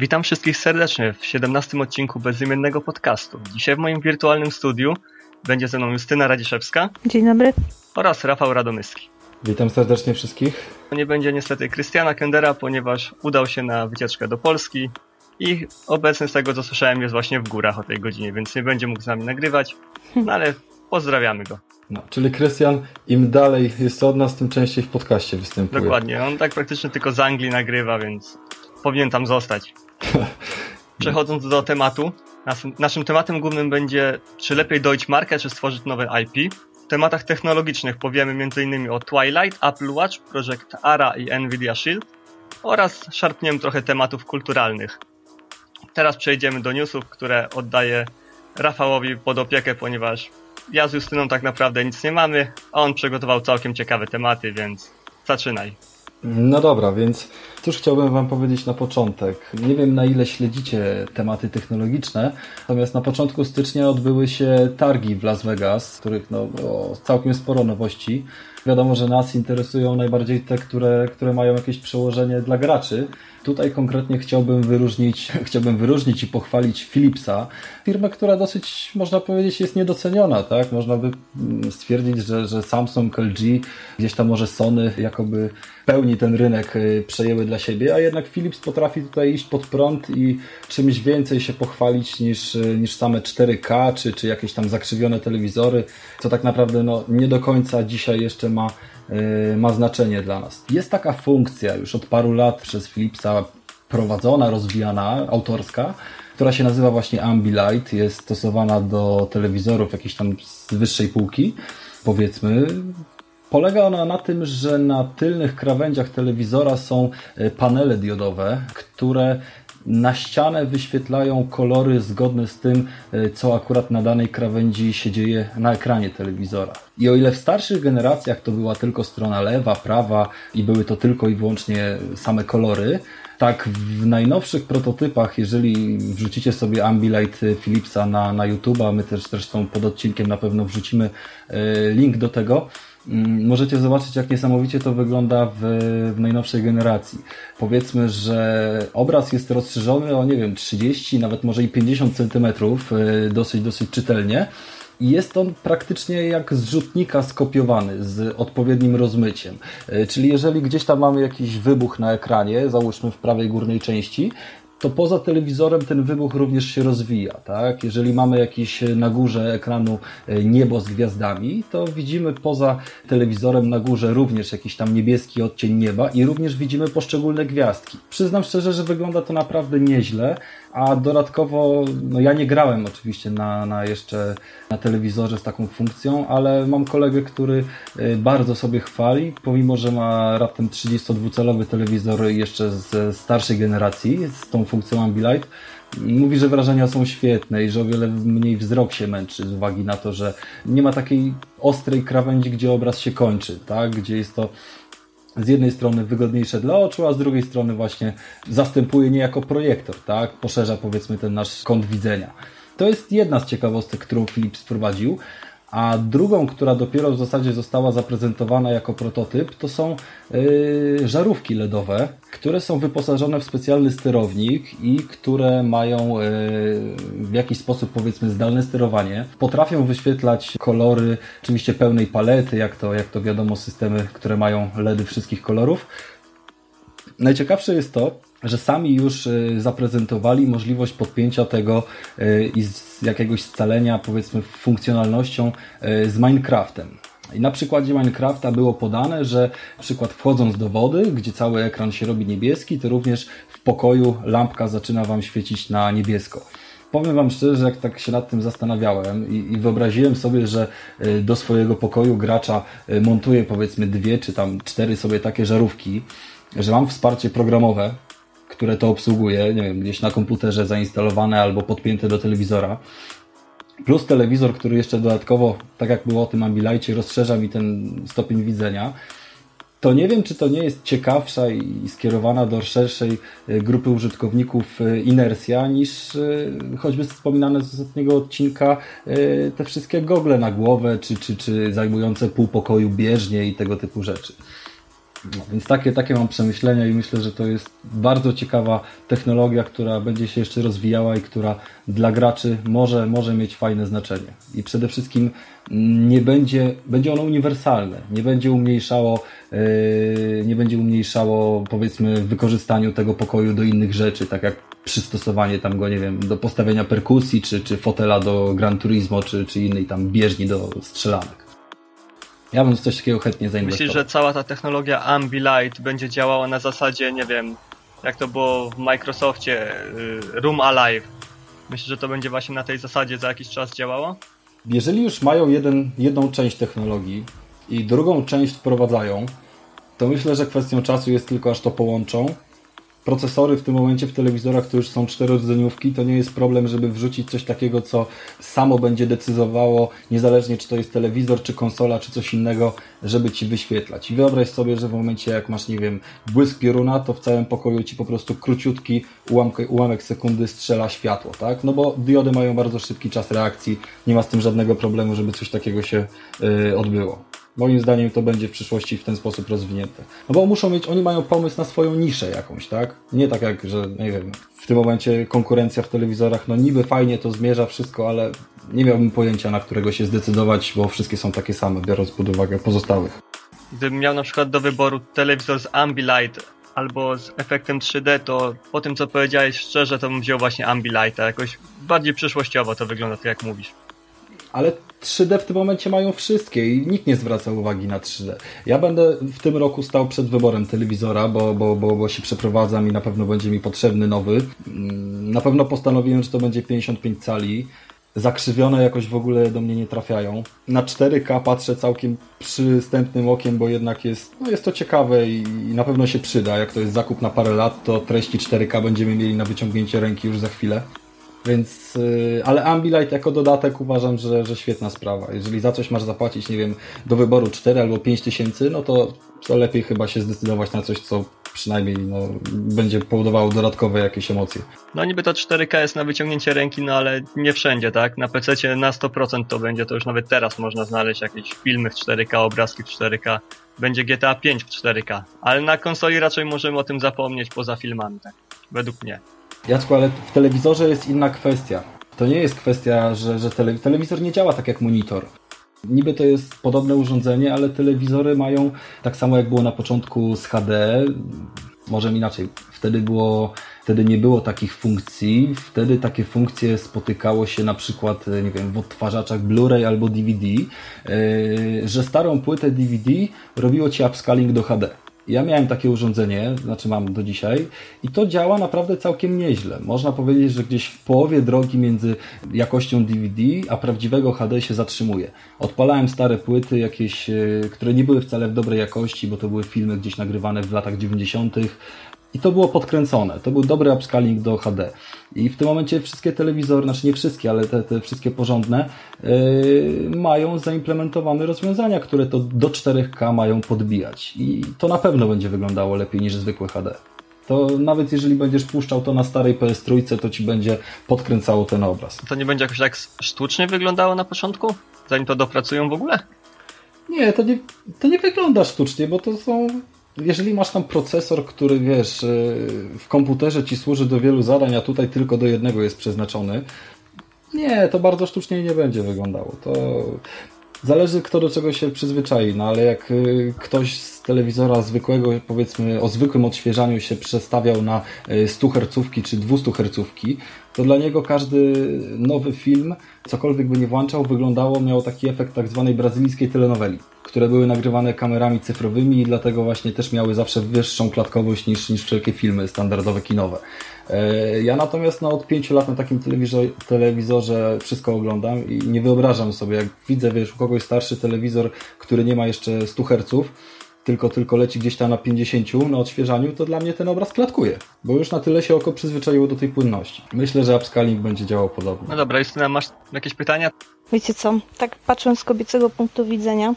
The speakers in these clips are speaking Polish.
Witam wszystkich serdecznie w 17 odcinku bezimiennego podcastu. Dzisiaj w moim wirtualnym studiu będzie ze mną Justyna Radziszewska. Dzień dobry. Oraz Rafał Radomyski. Witam serdecznie wszystkich. Nie będzie niestety Krystiana Kendera, ponieważ udał się na wycieczkę do Polski i obecny z tego co słyszałem jest właśnie w górach o tej godzinie, więc nie będzie mógł z nami nagrywać, no ale pozdrawiamy go. No, czyli Krystian, im dalej jest od nas, tym częściej w podcaście występuje. Dokładnie, on tak praktycznie tylko z Anglii nagrywa, więc powinien tam zostać. Przechodząc do tematu, naszym tematem głównym będzie, czy lepiej dojść markę, czy stworzyć nowe IP. W tematach technologicznych powiemy m.in. o Twilight, Apple Watch, Project ARA i Nvidia Shield oraz szarpniemy trochę tematów kulturalnych. Teraz przejdziemy do newsów, które oddaję Rafałowi pod opiekę, ponieważ ja z Justyną tak naprawdę nic nie mamy, a on przygotował całkiem ciekawe tematy, więc zaczynaj. No dobra, więc cóż chciałbym Wam powiedzieć na początek. Nie wiem na ile śledzicie tematy technologiczne, natomiast na początku stycznia odbyły się targi w Las Vegas, w których no, całkiem sporo nowości. Wiadomo, że nas interesują najbardziej te, które, które mają jakieś przełożenie dla graczy. Tutaj konkretnie chciałbym wyróżnić, chciałbym wyróżnić i pochwalić Philipsa, firmę, która dosyć, można powiedzieć, jest niedoceniona, tak? Można by mm, stwierdzić, że, że Samsung, LG, gdzieś tam może Sony jakoby pełni ten rynek y, przejęły dla siebie, a jednak Philips potrafi tutaj iść pod prąd i czymś więcej się pochwalić niż, y, niż same 4K, czy, czy jakieś tam zakrzywione telewizory, co tak naprawdę no, nie do końca dzisiaj jeszcze ma ma znaczenie dla nas. Jest taka funkcja już od paru lat przez Philipsa prowadzona, rozwijana, autorska, która się nazywa właśnie Ambilight. Jest stosowana do telewizorów jakiejś tam z wyższej półki, powiedzmy. Polega ona na tym, że na tylnych krawędziach telewizora są y, panele diodowe, które na ścianę wyświetlają kolory zgodne z tym, e, co akurat na danej krawędzi się dzieje na ekranie telewizora. I o ile w starszych generacjach to była tylko strona lewa, prawa i były to tylko i wyłącznie same kolory, tak w najnowszych prototypach, jeżeli wrzucicie sobie Ambilight Philipsa na, na YouTube'a, my też zresztą pod odcinkiem na pewno wrzucimy e, link do tego, możecie zobaczyć, jak niesamowicie to wygląda w, w najnowszej generacji. Powiedzmy, że obraz jest rozszerzony o, nie wiem, 30, nawet może i 50 centymetrów, y, dosyć, dosyć czytelnie. I jest on praktycznie jak z rzutnika skopiowany z odpowiednim rozmyciem. Y, czyli jeżeli gdzieś tam mamy jakiś wybuch na ekranie, załóżmy w prawej górnej części, to poza telewizorem ten wybuch również się rozwija. Tak? Jeżeli mamy jakieś na górze ekranu e, niebo z gwiazdami, to widzimy poza telewizorem na górze również jakiś tam niebieski odcień nieba i również widzimy poszczególne gwiazdki. Przyznam szczerze, że wygląda to naprawdę nieźle, a dodatkowo, no ja nie grałem oczywiście na, na jeszcze na telewizorze z taką funkcją, ale mam kolegę, który e, bardzo sobie chwali, pomimo, że ma raptem 32-calowy telewizor jeszcze z starszej generacji, z tą funkcją Ambilight, mówi, że wrażenia są świetne i że o wiele mniej wzrok się męczy z uwagi na to, że nie ma takiej ostrej krawędzi, gdzie obraz się kończy, tak? gdzie jest to z jednej strony wygodniejsze dla oczu, a z drugiej strony właśnie zastępuje niejako projektor, tak? Poszerza powiedzmy ten nasz kąt widzenia. To jest jedna z ciekawostek, którą Philips wprowadził. A drugą, która dopiero w zasadzie została zaprezentowana jako prototyp, to są yy, żarówki LEDowe, które są wyposażone w specjalny sterownik i które mają yy, w jakiś sposób powiedzmy zdalne sterowanie. Potrafią wyświetlać kolory, oczywiście pełnej palety, jak to, jak to wiadomo systemy, które mają LEDy wszystkich kolorów. Najciekawsze jest to, że sami już y, zaprezentowali możliwość podpięcia tego y, i jakiegoś scalenia, powiedzmy, funkcjonalnością y, z Minecraftem. I na przykładzie Minecrafta było podane, że przykład wchodząc do wody, gdzie cały ekran się robi niebieski, to również w pokoju lampka zaczyna Wam świecić na niebiesko. Powiem Wam szczerze, że jak tak się nad tym zastanawiałem i, i wyobraziłem sobie, że do swojego pokoju gracza montuje powiedzmy dwie czy tam cztery sobie takie żarówki, że mam wsparcie programowe, które to obsługuje, nie wiem, gdzieś na komputerze zainstalowane albo podpięte do telewizora. Plus telewizor, który jeszcze dodatkowo, tak jak było o tym Ambilightie, rozszerza mi ten stopień widzenia. To nie wiem, czy to nie jest ciekawsza i skierowana do szerszej e, grupy użytkowników e, inersja niż e, choćby wspominane z ostatniego odcinka te wszystkie gogle na głowę, czy, czy, czy zajmujące pół pokoju bieżnie i tego typu rzeczy. Więc takie, takie mam przemyślenia i myślę, że to jest bardzo ciekawa technologia, która będzie się jeszcze rozwijała i która dla graczy może, może mieć fajne znaczenie. I przede wszystkim nie będzie, będzie ono uniwersalne, nie będzie umniejszało, yy, nie będzie umniejszało powiedzmy wykorzystaniu tego pokoju do innych rzeczy, tak jak przystosowanie tam go, nie wiem, do postawienia perkusji, czy, czy fotela do Gran Turismo, czy, czy innej tam bieżni do strzelanek. Ja bym coś takiego chętnie zainwestował. Myślisz, że cała ta technologia Ambilight będzie działała na zasadzie, nie wiem, jak to było w Microsoftie, y, Room Alive? Myślisz, że to będzie właśnie na tej zasadzie za jakiś czas działało? Jeżeli już mają jeden, jedną część technologii i drugą część wprowadzają, to myślę, że kwestią czasu jest tylko aż to połączą procesory w tym momencie w telewizorach to już są czterorodzenioówki, to nie jest problem, żeby wrzucić coś takiego, co samo będzie decydowało, niezależnie czy to jest telewizor, czy konsola, czy coś innego, żeby Ci wyświetlać. I wyobraź sobie, że w momencie jak masz, nie wiem, błysk pioruna, to w całym pokoju Ci po prostu króciutki ułamek, ułamek sekundy strzela światło, tak? No bo diody mają bardzo szybki czas reakcji, nie ma z tym żadnego problemu, żeby coś takiego się yy, odbyło. Moim zdaniem to będzie w przyszłości w ten sposób rozwinięte. No bo muszą mieć, oni mają pomysł na swoją niszę jakąś, tak? Nie tak jak, że nie wiem, w tym momencie konkurencja w telewizorach, no niby fajnie to zmierza wszystko, ale nie miałbym pojęcia, na którego się zdecydować, bo wszystkie są takie same, biorąc pod uwagę pozostałych. Gdybym miał na przykład do wyboru telewizor z Ambilight albo z efektem 3D, to po tym co powiedziałeś szczerze, to bym wziął właśnie Ambilighta. Jakoś bardziej przyszłościowo to wygląda, tak jak mówisz ale 3D w tym momencie mają wszystkie i nikt nie zwraca uwagi na 3D. Ja będę w tym roku stał przed wyborem telewizora, bo, bo, bo, bo się przeprowadzam i na pewno będzie mi potrzebny nowy. Mm, na pewno postanowiłem, że to będzie 55 cali. Zakrzywione jakoś w ogóle do mnie nie trafiają. Na 4K patrzę całkiem przystępnym okiem, bo jednak jest, no jest to ciekawe i, i na pewno się przyda. Jak to jest zakup na parę lat, to treści 4K będziemy mieli na wyciągnięcie ręki już za chwilę. Więc, y, ale Ambilight jako dodatek uważam, że, że świetna sprawa. Jeżeli za coś masz zapłacić, nie wiem, do wyboru 4 albo 5 tysięcy, no to, to lepiej chyba się zdecydować na coś, co przynajmniej no, będzie powodowało dodatkowe jakieś emocje. No niby to 4K jest na wyciągnięcie ręki, no ale nie wszędzie, tak? Na PC na 100% to będzie, to już nawet teraz można znaleźć jakieś filmy w 4K, obrazki w 4K. Będzie GTA 5 w 4K, ale na konsoli raczej możemy o tym zapomnieć poza filmami, tak? Według mnie. Jacku, ale w telewizorze jest inna kwestia. To nie jest kwestia, że, że tele, telewizor nie działa tak jak monitor. Niby to jest podobne urządzenie, ale telewizory mają tak samo jak było na początku z HD, może inaczej. Wtedy było, wtedy nie było takich funkcji. Wtedy takie funkcje spotykało się na przykład, nie wiem, w odtwarzaczach Blu-ray albo DVD, yy, że starą płytę DVD robiło ci upscaling do HD. Ja miałem takie urządzenie, znaczy mam do dzisiaj i to działa naprawdę całkiem nieźle. Można powiedzieć, że gdzieś w połowie drogi między jakością DVD a prawdziwego HD się zatrzymuje. Odpalałem stare płyty jakieś, e, które nie były wcale w dobrej jakości, bo to były filmy gdzieś nagrywane w latach 90. I to było podkręcone. To był dobry upscaling do HD. I w tym momencie wszystkie telewizory, znaczy nie wszystkie, ale te, te wszystkie porządne, yy, mają zaimplementowane rozwiązania, które to do 4K mają podbijać. I to na pewno będzie wyglądało lepiej niż zwykłe HD. To nawet jeżeli będziesz puszczał to na starej ps trójce, to ci będzie podkręcało ten obraz. To nie będzie jakoś tak sztucznie wyglądało na początku? Zanim to dopracują w ogóle? Nie, to nie, to nie wygląda sztucznie, bo to są jeżeli masz tam procesor, który wiesz, y, w komputerze ci służy do wielu zadań, a tutaj tylko do jednego jest przeznaczony, nie, to bardzo sztucznie nie będzie wyglądało. To zależy kto do czego się przyzwyczai, no ale jak y, ktoś z telewizora zwykłego, powiedzmy o zwykłym odświeżaniu się przestawiał na 100 y, Hz czy 200 Hz, to dla niego każdy nowy film, cokolwiek by nie włączał, wyglądało, miał taki efekt tak zwanej brazylijskiej telenoweli które były nagrywane kamerami cyfrowymi i dlatego właśnie też miały zawsze wyższą klatkowość niż, niż wszelkie filmy standardowe kinowe. E, ja natomiast no, od pięciu lat na takim telewizorze, wszystko oglądam i nie wyobrażam sobie, jak widzę, wiesz, u kogoś starszy telewizor, który nie ma jeszcze 100 Hz, tylko, tylko leci gdzieś tam na 50 na odświeżaniu, to dla mnie ten obraz klatkuje, bo już na tyle się oko przyzwyczaiło do tej płynności. Myślę, że upscaling będzie działał podobnie. No dobra, Justyna, masz jakieś pytania? Wiecie co, tak patrząc z kobiecego punktu widzenia,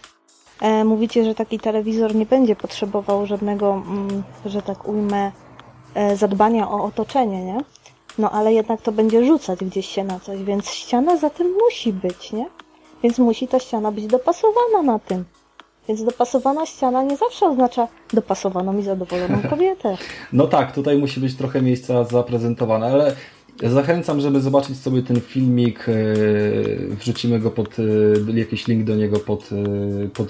mówicie, że taki telewizor nie będzie potrzebował żadnego, mm, że tak ujmę, e, zadbania o otoczenie, nie? No ale jednak to będzie rzucać gdzieś się na coś, więc ściana za tym musi być, nie? Więc musi ta ściana być dopasowana na tym. Więc dopasowana ściana nie zawsze oznacza dopasowaną i zadowoloną kobietę. No tak, tutaj musi być trochę miejsca zaprezentowane, ale Zachęcam, żeby zobaczyć sobie ten filmik. E, wrzucimy go pod e, jakiś link do niego pod, e, pod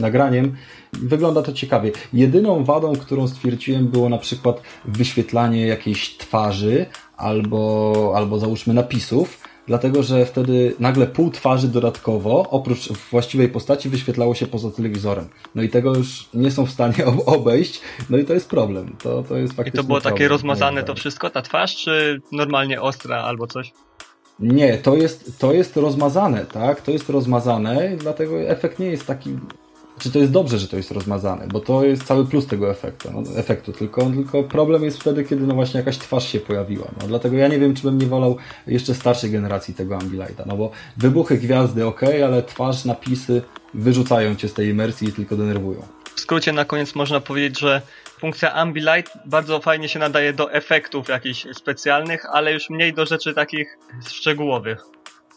nagraniem. Wygląda to ciekawie. Jedyną wadą, którą stwierdziłem, było na przykład wyświetlanie jakiejś twarzy albo, albo załóżmy napisów dlatego że wtedy nagle pół twarzy dodatkowo, oprócz właściwej postaci, wyświetlało się poza telewizorem. No i tego już nie są w stanie obejść, no i to jest problem. To, to jest faktycznie I to było problem, takie rozmazane to wszystko, ta twarz, czy normalnie ostra albo coś? Nie, to jest, to jest rozmazane, tak? To jest rozmazane, dlatego efekt nie jest taki czy to jest dobrze, że to jest rozmazane, bo to jest cały plus tego efektu, no, efektu. Tylko, tylko problem jest wtedy, kiedy no właśnie jakaś twarz się pojawiła. No, dlatego ja nie wiem, czy bym nie wolał jeszcze starszej generacji tego Ambilighta, no bo wybuchy gwiazdy ok, ale twarz, napisy wyrzucają cię z tej imersji i tylko denerwują. W skrócie na koniec można powiedzieć, że funkcja Ambilight bardzo fajnie się nadaje do efektów jakichś specjalnych, ale już mniej do rzeczy takich szczegółowych.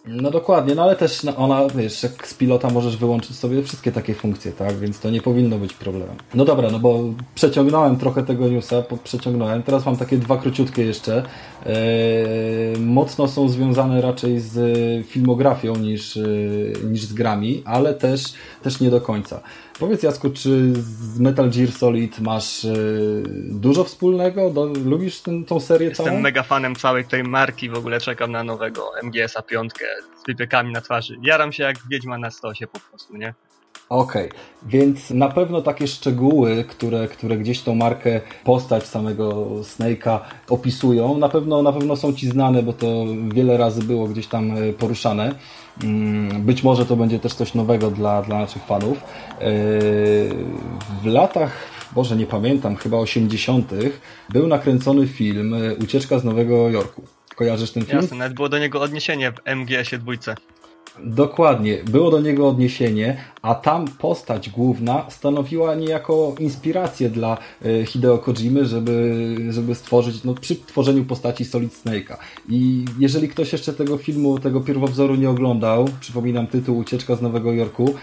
No dokładnie, no ale też no, ona, wiesz, jak z pilota możesz wyłączyć sobie wszystkie takie funkcje, tak? Więc to nie powinno być problemem. No dobra, no bo przeciągnąłem trochę tego newsa, przeciągnąłem. Teraz mam takie dwa króciutkie jeszcze. Eee, mocno są związane raczej z filmografią niż, e, niż z grami, ale też, też nie do końca. Powiedz Jasku, czy z Metal Gear Solid masz y, dużo wspólnego? Do, lubisz ten, tą serię Jestem całą? mega fanem całej tej marki, w ogóle czekam na nowego MGS-a 5 z wypiekami na twarzy. Jaram się jak Wiedźma na stosie po prostu, nie? Okej, okay. więc na pewno takie szczegóły, które, które gdzieś tą markę, postać samego Snake'a opisują, na pewno, na pewno są Ci znane, bo to wiele razy było gdzieś tam e, poruszane. Mm, być może to będzie też coś nowego dla, dla naszych fanów. E, w latach, Boże nie pamiętam, chyba 80. był nakręcony film e, Ucieczka z Nowego Jorku. Kojarzysz ten film? Jasne, nawet było do niego odniesienie w MGS-ie dwójce. Dokładnie, było do niego odniesienie, a tam postać główna stanowiła niejako inspirację dla e, Hideo Kojimy, żeby, żeby stworzyć, no przy tworzeniu postaci Solid Snake'a. I jeżeli ktoś jeszcze tego filmu, tego pierwowzoru nie oglądał, przypominam tytuł Ucieczka z Nowego Jorku,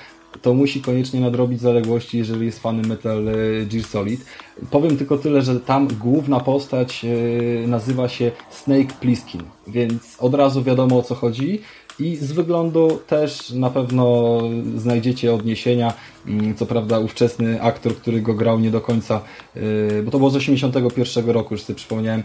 to musi koniecznie nadrobić zaległości, jeżeli jest fanem Metal e, Gear Solid. Powiem tylko tyle, że tam główna postać e, nazywa się Snake Plissken, więc od razu wiadomo o co chodzi. I z wyglądu też na pewno znajdziecie odniesienia. Mm, co prawda ówczesny aktor, który go grał nie do końca, yy, bo to było z 81 roku, już sobie przypomniałem,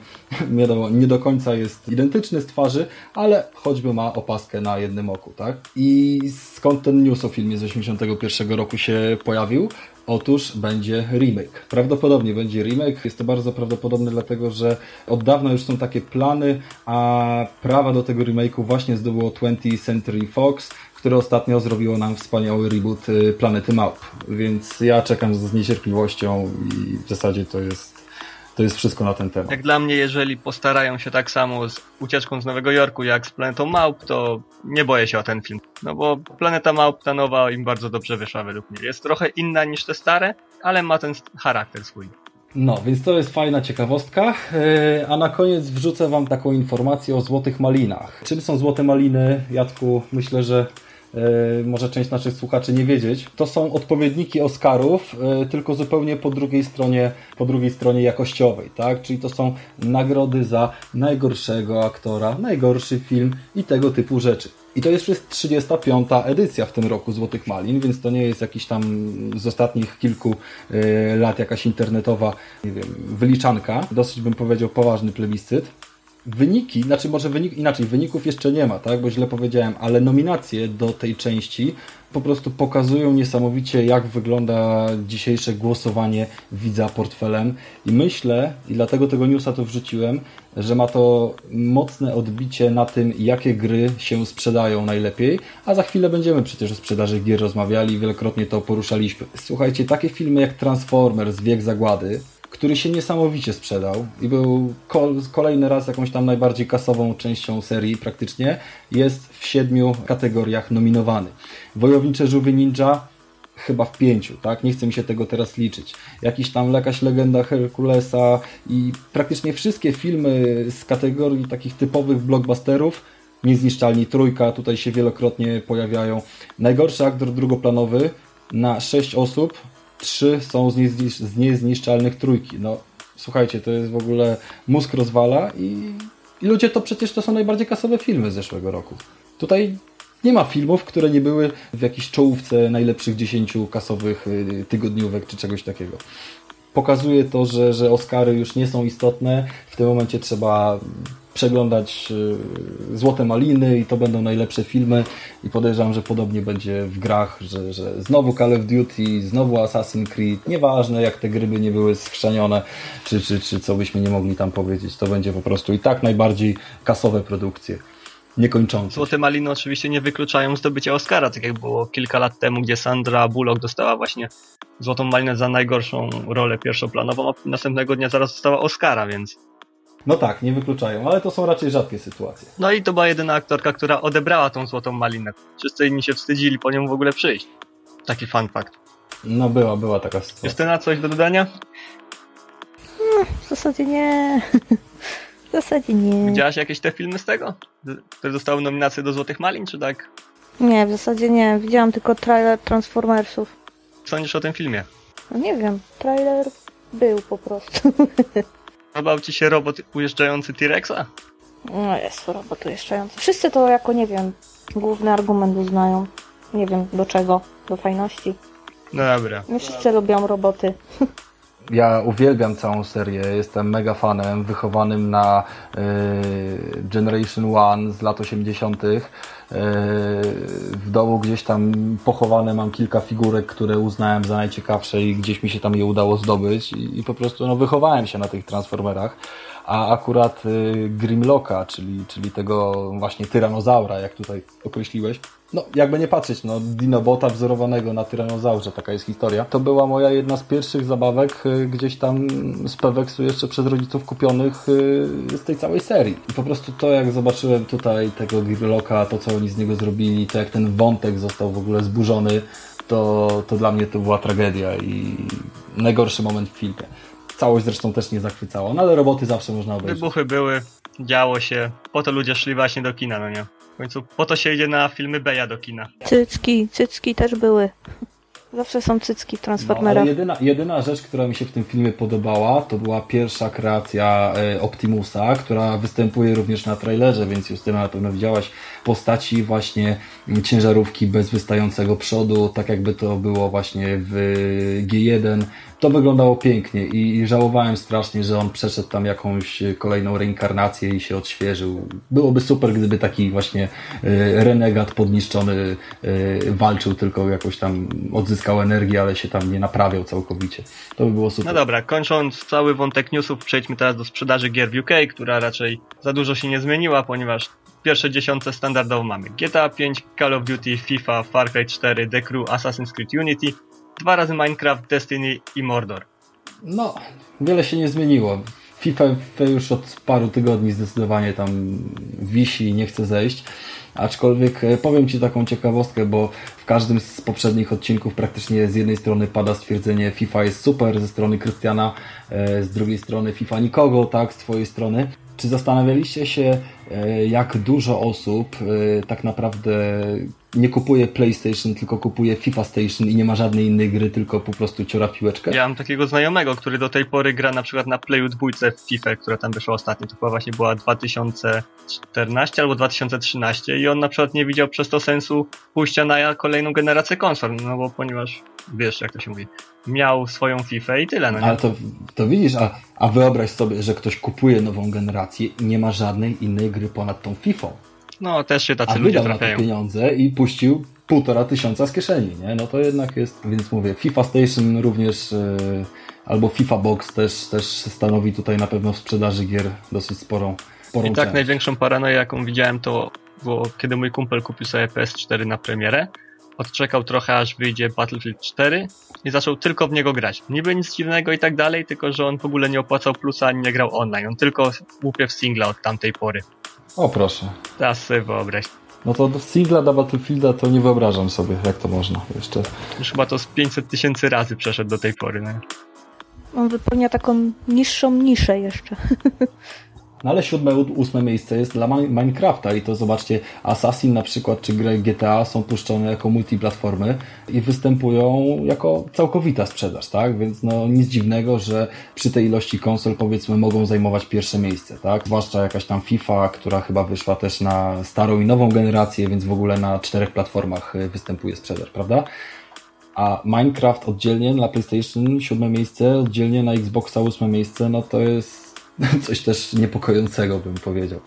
nie do końca jest identyczny z twarzy, ale choćby ma opaskę na jednym oku, tak? I skąd ten news o filmie z 81 roku się pojawił? Otóż będzie remake. Prawdopodobnie będzie remake. Jest to bardzo prawdopodobne, dlatego że od dawna już są takie plany, a prawa do tego remake'u właśnie zdobyło 20th Century Fox, które ostatnio zrobiło nam wspaniały reboot y, Planety Małp. Więc ja czekam z niecierpliwością i w zasadzie to jest to jest wszystko na ten temat. Jak dla mnie, jeżeli postarają się tak samo z ucieczką z Nowego Jorku jak z Planetą Małp, to nie boję się o ten film. No bo Planeta Małp, ta nowa, im bardzo dobrze wyszła według mnie. Jest trochę inna niż te stare, ale ma ten charakter swój. No, więc to jest fajna ciekawostka. E, a na koniec wrzucę Wam taką informację o złotych malinach. Czym są złote maliny, Jacku? Myślę, że może część naszych słuchaczy nie wiedzieć. To są odpowiedniki Oscarów, e, tylko zupełnie po drugiej stronie, po drugiej stronie jakościowej, tak? Czyli to są nagrody za najgorszego aktora, najgorszy film i tego typu rzeczy. I to jest już 35. edycja w tym roku Złotych Malin, więc to nie jest jakiś tam z ostatnich kilku e, lat jakaś internetowa, wiem, wyliczanka. Dosyć bym powiedział poważny plebiscyt wyniki, znaczy może wynik, inaczej, wyników jeszcze nie ma, tak, bo źle powiedziałem, ale nominacje do tej części po prostu pokazują niesamowicie, jak wygląda dzisiejsze głosowanie widza portfelem. I myślę, i dlatego tego newsa to wrzuciłem, że ma to mocne odbicie na tym, jakie gry się sprzedają najlepiej, a za chwilę będziemy przecież o sprzedaży gier rozmawiali, wielokrotnie to poruszaliśmy. Słuchajcie, takie filmy jak Transformers, Wiek Zagłady, który się niesamowicie sprzedał i był kolejny raz jakąś tam najbardziej kasową częścią serii praktycznie, jest w siedmiu kategoriach nominowany. Wojownicze Żółwie Ninja chyba w pięciu, tak? Nie chce mi się tego teraz liczyć. Jakiś tam jakaś legenda Herkulesa i praktycznie wszystkie filmy z kategorii takich typowych blockbusterów Niezniszczalni Trójka tutaj się wielokrotnie pojawiają. Najgorszy aktor drugoplanowy na 6 osób 3 są z, nieznisz z niezniszczalnych trójki. No słuchajcie, to jest w ogóle mózg rozwala i, i ludzie to przecież to są najbardziej kasowe filmy z zeszłego roku. Tutaj nie ma filmów, które nie były w jakiejś czołówce najlepszych 10 kasowych y, tygodniówek czy czegoś takiego. Pokazuje to, że, że Oscary już nie są istotne. W tym momencie trzeba przeglądać y, Złote Maliny i to będą najlepsze filmy i podejrzewam, że podobnie będzie w grach, że, że znowu Call of Duty, znowu Assassin's Creed, nieważne jak te gry by nie były skrzanione, czy, czy, czy co byśmy nie mogli tam powiedzieć, to będzie po prostu i tak najbardziej kasowe produkcje niekończące. Złote Maliny oczywiście nie wykluczają zdobycia Oscara, tak jak było kilka lat temu, gdzie Sandra Bullock dostała właśnie Złotą Malinę za najgorszą rolę pierwszoplanową, a następnego dnia zaraz dostała Oscara, więc... No tak, nie wykluczają, ale to są raczej rzadkie sytuacje. No i to była jedyna aktorka, która odebrała tą Złotą Malinę. Wszyscy inni się wstydzili po nią w ogóle przyjść. Taki fun fact. No była, była taka sytuacja. Justyna, coś do dodania? W zasadzie nie. W zasadzie nie. Widziałaś jakieś te filmy z tego? Które dostały nominację do Złotych Malin, czy tak? Nie, w zasadzie nie. Widziałam tylko trailer Transformersów. Co sądzisz o tym filmie? No nie wiem, trailer był po prostu. Podobał ci się robot ujeżdżający T-Rexa? No jest robot ujeżdżający. Wszyscy to jako, nie wiem, główny argument uznają. Nie wiem do czego. Do fajności. No dobra. Nie wszyscy lubią roboty. Ja uwielbiam całą serię, jestem mega fanem, wychowanym na y, Generation One z lat 80. Y, w domu gdzieś tam pochowane mam kilka figurek, które uznałem za najciekawsze i gdzieś mi się tam je udało zdobyć i, i po prostu no, wychowałem się na tych Transformerach. A akurat y, Grimlocka, czyli, czyli tego właśnie tyranozaura, jak tutaj określiłeś, no, jakby nie patrzeć, no, Dinobota wzorowanego na tyranozaurze, taka jest historia. To była moja jedna z pierwszych zabawek y, gdzieś tam z Peweksu jeszcze przez rodziców kupionych y, z tej całej serii. I po prostu to, jak zobaczyłem tutaj tego Grimlocka, to co oni z niego zrobili, to jak ten wątek został w ogóle zburzony, to, to dla mnie to była tragedia i najgorszy moment w filmie. Całość zresztą też nie zachwycała, no ale roboty zawsze można obejrzeć. Wybuchy były, działo się, po to ludzie szli właśnie do kina, no nie? W końcu po to się idzie na filmy Beja do kina. Cycki, cycki też były. Zawsze są cycki w No, Transformerach. ale jedyna, jedyna rzecz, która mi się w tym filmie podobała, to była pierwsza kreacja e, Optimusa, która występuje również na trailerze, więc Justyna na pewno widziałaś postaci właśnie ciężarówki bez wystającego przodu, tak jakby to było właśnie w G1. To wyglądało pięknie i, i żałowałem strasznie, że on przeszedł tam jakąś kolejną reinkarnację i się odświeżył. Byłoby super, gdyby taki właśnie e, renegat podniszczony e, walczył, tylko jakoś tam odzyskał energię, ale się tam nie naprawiał całkowicie. To by było super. No dobra, kończąc cały wątek newsów, przejdźmy teraz do sprzedaży gier w UK, która raczej za dużo się nie zmieniła, ponieważ pierwsze dziesiątce standardowo mamy GTA 5, Call of Duty, FIFA, Far Cry 4, The Crew, Assassin's Creed Unity, dwa razy Minecraft, Destiny i Mordor. No, wiele się nie zmieniło. FIFA już od paru tygodni zdecydowanie tam wisi i nie chce zejść. Aczkolwiek e, powiem Ci taką ciekawostkę, bo w każdym z poprzednich odcinków praktycznie z jednej strony pada stwierdzenie FIFA jest super, ze strony Krystiana, e, z drugiej strony FIFA nikogo, tak, z Twojej strony. Czy zastanawialiście się, e, jak dużo osób tak naprawdę nie kupuje PlayStation, tylko kupuje FIFA Station i nie ma żadnej innej gry, tylko po prostu ciora piłeczkę? Ja mam takiego znajomego, który do tej pory gra na przykład na Playu dwójce w FIFA, która tam wyszła ostatnio. To chyba właśnie była 2014 albo 2013 i on na przykład nie widział przez to sensu pójścia na kolejną generację konsol, no bo ponieważ wiesz jak to się mówi, miał swoją FIFA i tyle. No nie? Ale to, to widzisz, a, a wyobraź sobie, że ktoś kupuje nową generację i nie ma żadnej innej gry ponad tą FIFA. No też się tacy A ludzie trafiają. pieniądze i puścił półtora tysiąca z kieszeni, nie? No to jednak jest, więc mówię, FIFA Station również e, albo FIFA Box też, też stanowi tutaj na pewno w sprzedaży gier dosyć sporą, sporą I tak część. największą paranoję jaką widziałem to było kiedy mój kumpel kupił sobie PS4 na premierę, odczekał trochę aż wyjdzie Battlefield 4 i zaczął tylko w niego grać. Niby nic dziwnego i tak dalej, tylko że on w ogóle nie opłacał plusa ani nie grał online. On tylko łupie w singla od tamtej pory. O proszę. Teraz sobie wyobraź. No to do singla do Battlefielda to nie wyobrażam sobie, jak to można jeszcze. Już chyba to z 500 tysięcy razy przeszedł do tej pory. No. On wypełnia taką niższą niszę jeszcze. No ale siódme, ósme miejsce jest dla Minecrafta i to zobaczcie, Assassin na przykład czy gry GTA są puszczone jako multiplatformy i występują jako całkowita sprzedaż, tak? Więc no nic dziwnego, że przy tej ilości konsol powiedzmy mogą zajmować pierwsze miejsce, tak? Zwłaszcza jakaś tam FIFA, która chyba wyszła też na starą i nową generację, więc w ogóle na czterech platformach y, występuje sprzedaż, prawda? A Minecraft oddzielnie na PlayStation siódme miejsce, oddzielnie na Xboxa ósme miejsce, no to jest coś też niepokojącego, bym powiedział.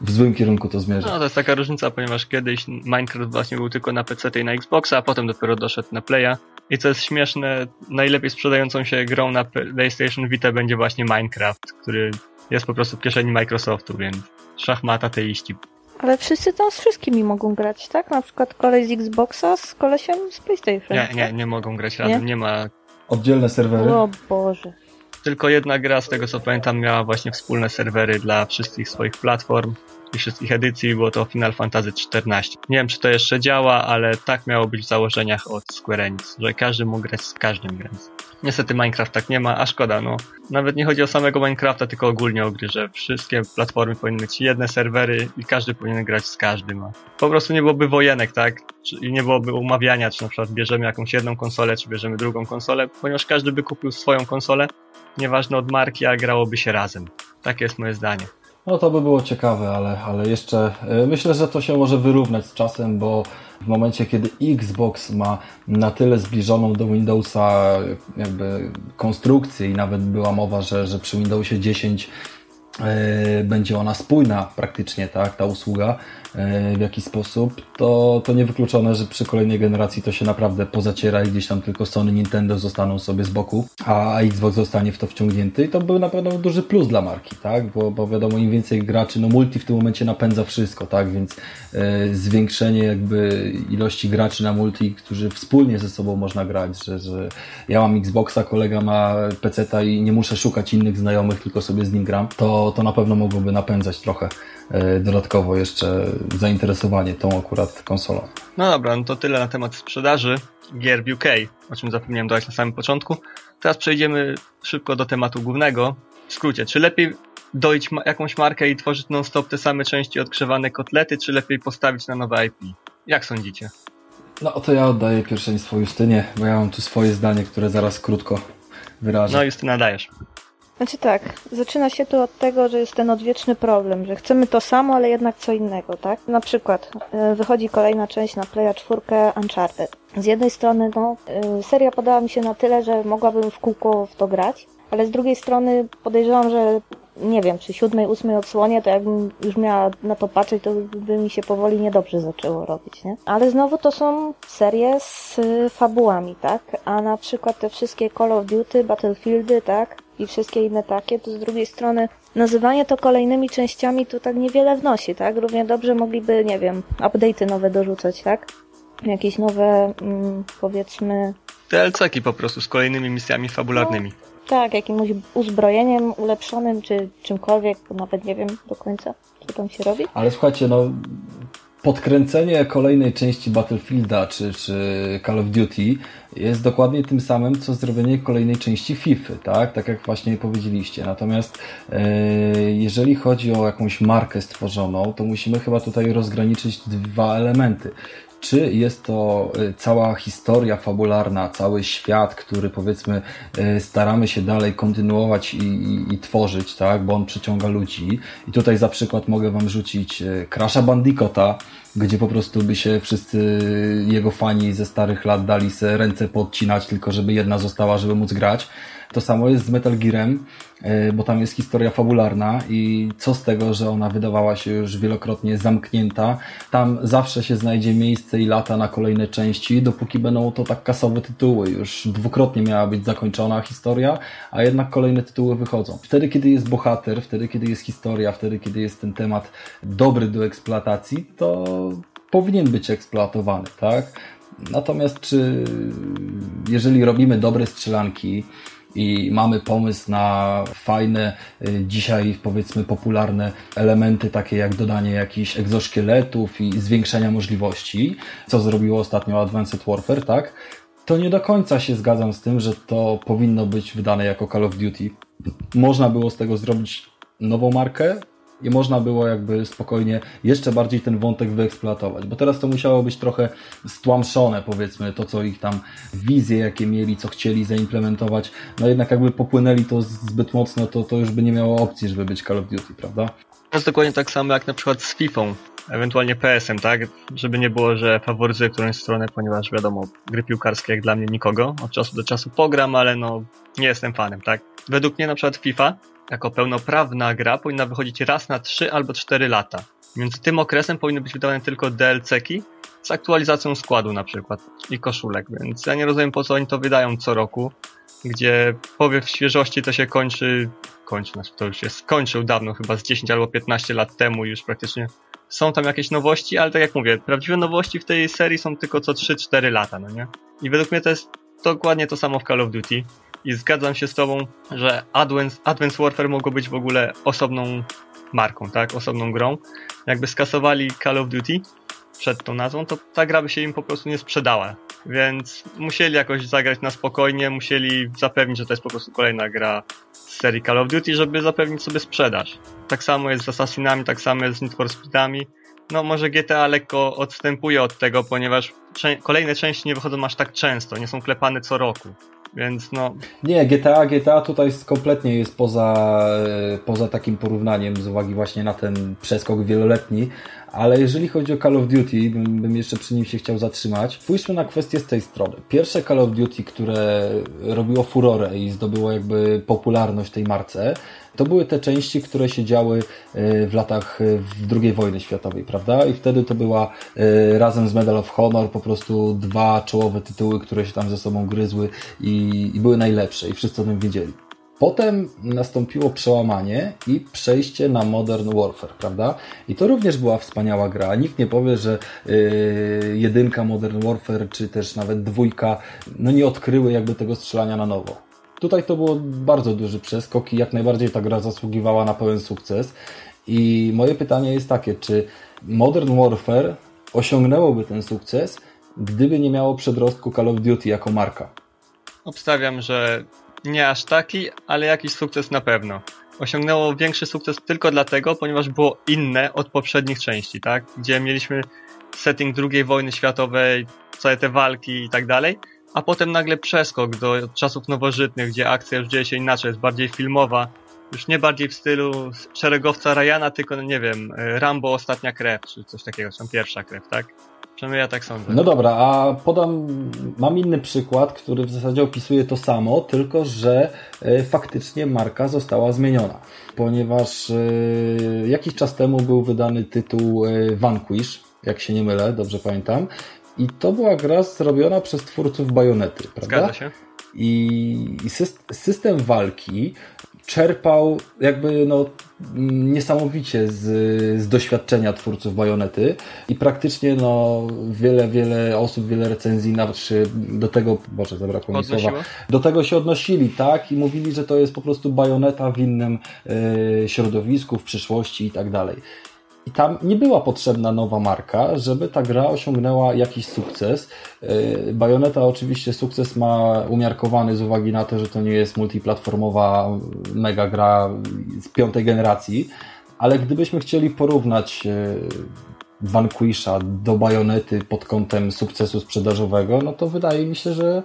W złym kierunku to zmierza. No, to jest taka różnica, ponieważ kiedyś Minecraft właśnie był tylko na PC i na Xboxa, a potem dopiero doszedł na Playa. I co jest śmieszne, najlepiej sprzedającą się grą na PlayStation Vita będzie właśnie Minecraft, który jest po prostu w kieszeni Microsoftu, więc szachmata teiści. Ale wszyscy tam z wszystkimi mogą grać, tak? Na przykład kolej z Xboxa z kolesiem z PlayStation. Nie, nie, nie mogą grać razem, nie, nie ma... Oddzielne serwery? O Boże. Tylko jedna gra, z tego co pamiętam, miała właśnie wspólne serwery dla wszystkich swoich platform i wszystkich edycji, było to Final Fantasy XIV. Nie wiem, czy to jeszcze działa, ale tak miało być w założeniach od Square Enix, że każdy mógł grać z każdym grając. Niestety Minecraft tak nie ma, a szkoda, no. Nawet nie chodzi o samego Minecrafta, tylko ogólnie o gry, że wszystkie platformy powinny mieć jedne serwery i każdy powinien grać z każdym. Po prostu nie byłoby wojenek, tak? I nie byłoby umawiania, czy na przykład bierzemy jakąś jedną konsolę, czy bierzemy drugą konsolę, ponieważ każdy by kupił swoją konsolę, nieważne od marki, a grałoby się razem. Takie jest moje zdanie. No to by było ciekawe, ale, ale jeszcze e, myślę, że to się może wyrównać z czasem, bo w momencie, kiedy Xbox ma na tyle zbliżoną do Windowsa jakby konstrukcję i nawet była mowa, że, że przy Windowsie 10 e, będzie ona spójna praktycznie, tak, ta usługa, E, w jaki sposób, to, to niewykluczone, że przy kolejnej generacji to się naprawdę pozaciera i gdzieś tam tylko Sony, Nintendo zostaną sobie z boku, a Xbox zostanie w to wciągnięty i to był na pewno duży plus dla marki, tak? Bo, bo wiadomo, im więcej graczy, no multi w tym momencie napędza wszystko, tak? Więc e, zwiększenie jakby ilości graczy na multi, którzy wspólnie ze sobą można grać, że, że ja mam Xboxa, kolega ma PC-ta i nie muszę szukać innych znajomych, tylko sobie z nim gram, to, to na pewno mogłoby napędzać trochę E, dodatkowo jeszcze zainteresowanie tą akurat konsolą. No dobra, no to tyle na temat sprzedaży gier w UK, o czym zapomniałem dodać na samym początku. Teraz przejdziemy szybko do tematu głównego. W skrócie, czy lepiej dojść ma jakąś markę i tworzyć non-stop te same części odgrzewane kotlety, czy lepiej postawić na nowe IP? Jak sądzicie? No to ja oddaję pierwszeństwo Justynie, bo ja mam tu swoje zdanie, które zaraz krótko wyrażę. No Justyna, dajesz. Znaczy tak, zaczyna się tu od tego, że jest ten odwieczny problem, że chcemy to samo, ale jednak co innego, tak? Na przykład e, wychodzi kolejna część na Playa 4 Uncharted. Z jednej strony, no, e, seria podała mi się na tyle, że mogłabym w kółko w to grać, ale z drugiej strony podejrzewam, że nie wiem, przy siódmej, ósmej odsłonie, to jakbym już miała na to patrzeć, to by mi się powoli niedobrze zaczęło robić, nie? Ale znowu to są serie z fabułami, tak? A na przykład te wszystkie Call of Duty, Battlefieldy, tak? I wszystkie inne takie, to z drugiej strony nazywanie to kolejnymi częściami to tak niewiele wnosi, tak? Równie dobrze mogliby, nie wiem, update'y nowe dorzucać, tak? Jakieś nowe, mm, powiedzmy... DLC-ki po prostu z kolejnymi misjami fabularnymi. No tak, jakimś uzbrojeniem ulepszonym, czy czymkolwiek, nawet nie wiem do końca, co tam się robi. Ale słuchajcie, no podkręcenie kolejnej części Battlefielda czy, czy Call of Duty jest dokładnie tym samym, co zrobienie kolejnej części FIFA, tak? Tak jak właśnie powiedzieliście. Natomiast e, jeżeli chodzi o jakąś markę stworzoną, to musimy chyba tutaj rozgraniczyć dwa elementy czy jest to y, cała historia fabularna, cały świat, który powiedzmy y, staramy się dalej kontynuować i, i, i, tworzyć, tak, bo on przyciąga ludzi. I tutaj za przykład mogę Wam rzucić y, Crasha Bandicota, gdzie po prostu by się wszyscy jego fani ze starych lat dali se ręce podcinać, tylko żeby jedna została, żeby móc grać. To samo jest z Metal Gearem, e, bo tam jest historia fabularna i co z tego, że ona wydawała się już wielokrotnie zamknięta. Tam zawsze się znajdzie miejsce i lata na kolejne części, dopóki będą to tak kasowe tytuły. Już dwukrotnie miała być zakończona historia, a jednak kolejne tytuły wychodzą. Wtedy, kiedy jest bohater, wtedy, kiedy jest historia, wtedy, kiedy jest ten temat dobry do eksploatacji, to powinien być eksploatowany, tak? Natomiast czy jeżeli robimy dobre strzelanki, i mamy pomysł na fajne, y, dzisiaj powiedzmy popularne elementy, takie jak dodanie jakichś egzoszkieletów i zwiększenia możliwości, co zrobiło ostatnio Advanced Warfare, tak? To nie do końca się zgadzam z tym, że to powinno być wydane jako Call of Duty. Można było z tego zrobić nową markę, i można było jakby spokojnie jeszcze bardziej ten wątek wyeksploatować, bo teraz to musiało być trochę stłamszone, powiedzmy, to co ich tam wizje, jakie mieli, co chcieli zaimplementować, no jednak jakby popłynęli to zbyt mocno, to, to już by nie miało opcji, żeby być Call of Duty, prawda? To jest dokładnie tak samo jak na przykład z FIFA, ewentualnie PS-em, tak? Żeby nie było, że faworyzuję którąś stronę, ponieważ wiadomo, gry piłkarskie jak dla mnie nikogo, od czasu do czasu pogram, ale no nie jestem fanem, tak? Według mnie na przykład FIFA jako pełnoprawna gra powinna wychodzić raz na 3 albo 4 lata. Między tym okresem powinny być wydawane tylko DLC-ki z aktualizacją składu na przykład i koszulek, więc ja nie rozumiem po co oni to wydają co roku, gdzie powiew świeżości to się kończy, kończy, znaczy to już się skończył dawno, chyba z 10 albo 15 lat temu już praktycznie są tam jakieś nowości, ale tak jak mówię, prawdziwe nowości w tej serii są tylko co 3-4 lata, no nie? I według mnie to jest dokładnie to samo w Call of Duty i zgadzam się z tobą, że Advance, Warfare mogło być w ogóle osobną marką, tak? Osobną grą. Jakby skasowali Call of Duty przed tą nazwą, to ta gra by się im po prostu nie sprzedała. Więc musieli jakoś zagrać na spokojnie, musieli zapewnić, że to jest po prostu kolejna gra z serii Call of Duty, żeby zapewnić sobie sprzedaż. Tak samo jest z Assassinami, tak samo jest z Need for Speedami. No może GTA lekko odstępuje od tego, ponieważ kolejne części nie wychodzą aż tak często, nie są klepane co roku. Więc no. Nie, GTA, GTA tutaj kompletnie jest poza, e, poza takim porównaniem z uwagi właśnie na ten przeskok wieloletni. Ale jeżeli chodzi o Call of Duty, bym, bym jeszcze przy nim się chciał zatrzymać. Spójrzmy na kwestię z tej strony. Pierwsze Call of Duty, które robiło furorę i zdobyło jakby popularność tej marce, to były te części, które się działy e, w latach e, II wojny światowej, prawda? I wtedy to była e, razem z Medal of Honor po prostu dwa czołowe tytuły, które się tam ze sobą gryzły i, i były najlepsze i wszyscy o tym wiedzieli. Potem nastąpiło przełamanie i przejście na Modern Warfare, prawda? I to również była wspaniała gra. Nikt nie powie, że yy, jedynka Modern Warfare, czy też nawet dwójka, no nie odkryły jakby tego strzelania na nowo. Tutaj to było bardzo duży przeskok i jak najbardziej ta gra zasługiwała na pełen sukces. I moje pytanie jest takie, czy Modern Warfare osiągnęłoby ten sukces, gdyby nie miało przedrostku Call of Duty jako marka? Obstawiam, że nie aż taki, ale jakiś sukces na pewno. Osiągnęło większy sukces tylko dlatego, ponieważ było inne od poprzednich części, tak? Gdzie mieliśmy setting II wojny światowej, całe te walki i tak dalej, a potem nagle przeskok do czasów nowożytnych, gdzie akcja już dzieje się inaczej, jest bardziej filmowa, już nie bardziej w stylu szeregowca Ryana, tylko, no nie wiem, Rambo Ostatnia Krew, czy coś takiego, czy pierwsza krew, tak? Przynajmniej ja tak sądzę. No dobra, a podam, mam inny przykład, który w zasadzie opisuje to samo, tylko że e, faktycznie marka została zmieniona, ponieważ e, jakiś czas temu był wydany tytuł e, Vanquish, jak się nie mylę, dobrze pamiętam, i to była gra zrobiona przez twórców Bajonety, prawda? Zgadza się. I system walki czerpał jakby no, niesamowicie z, z doświadczenia twórców Bajonety i praktycznie no, wiele, wiele osób, wiele recenzji nawet się do tego, Boże, zabrakło mi słowa, do tego się odnosili, tak? I mówili, że to jest po prostu Bajoneta w innym y, środowisku, w przyszłości i tak dalej. I tam nie była potrzebna nowa marka, żeby ta gra osiągnęła jakiś sukces. E, Bayonetta oczywiście sukces ma umiarkowany z uwagi na to, że to nie jest multiplatformowa mega gra z piątej generacji, ale gdybyśmy chcieli porównać e, Vanquisha do Bajonety pod kątem sukcesu sprzedażowego, no to wydaje mi się, że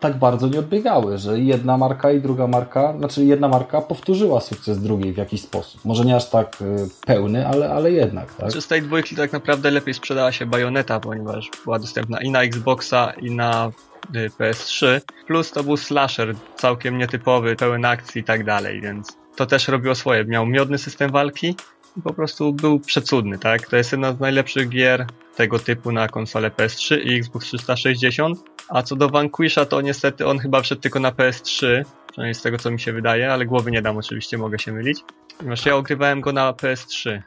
tak bardzo nie odbiegały, że jedna marka i druga marka, znaczy jedna marka powtórzyła sukces drugiej w jakiś sposób. Może nie aż tak y, pełny, ale, ale jednak. Tak? Znaczy z tej dwójki tak naprawdę lepiej sprzedała się Bayonetta, ponieważ była dostępna i na Xboxa, i na y, PS3. Plus to był slasher, całkiem nietypowy, pełen akcji i tak dalej, więc to też robiło swoje. Miał miodny system walki, po prostu był przecudny, tak? To jest jedna z najlepszych gier tego typu na konsolę PS3 i Xbox 360. A co do Vanquisha, to niestety on chyba wszedł tylko na PS3, przynajmniej z tego co mi się wydaje, ale głowy nie dam oczywiście, mogę się mylić. Ponieważ ja ogrywałem go na PS3.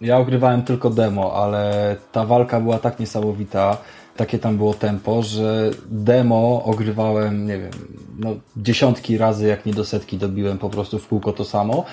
Ja ogrywałem tylko demo, ale ta walka była tak niesamowita, takie tam było tempo, że demo ogrywałem, nie wiem, no dziesiątki razy, jak nie do setki dobiłem po prostu w kółko to samo,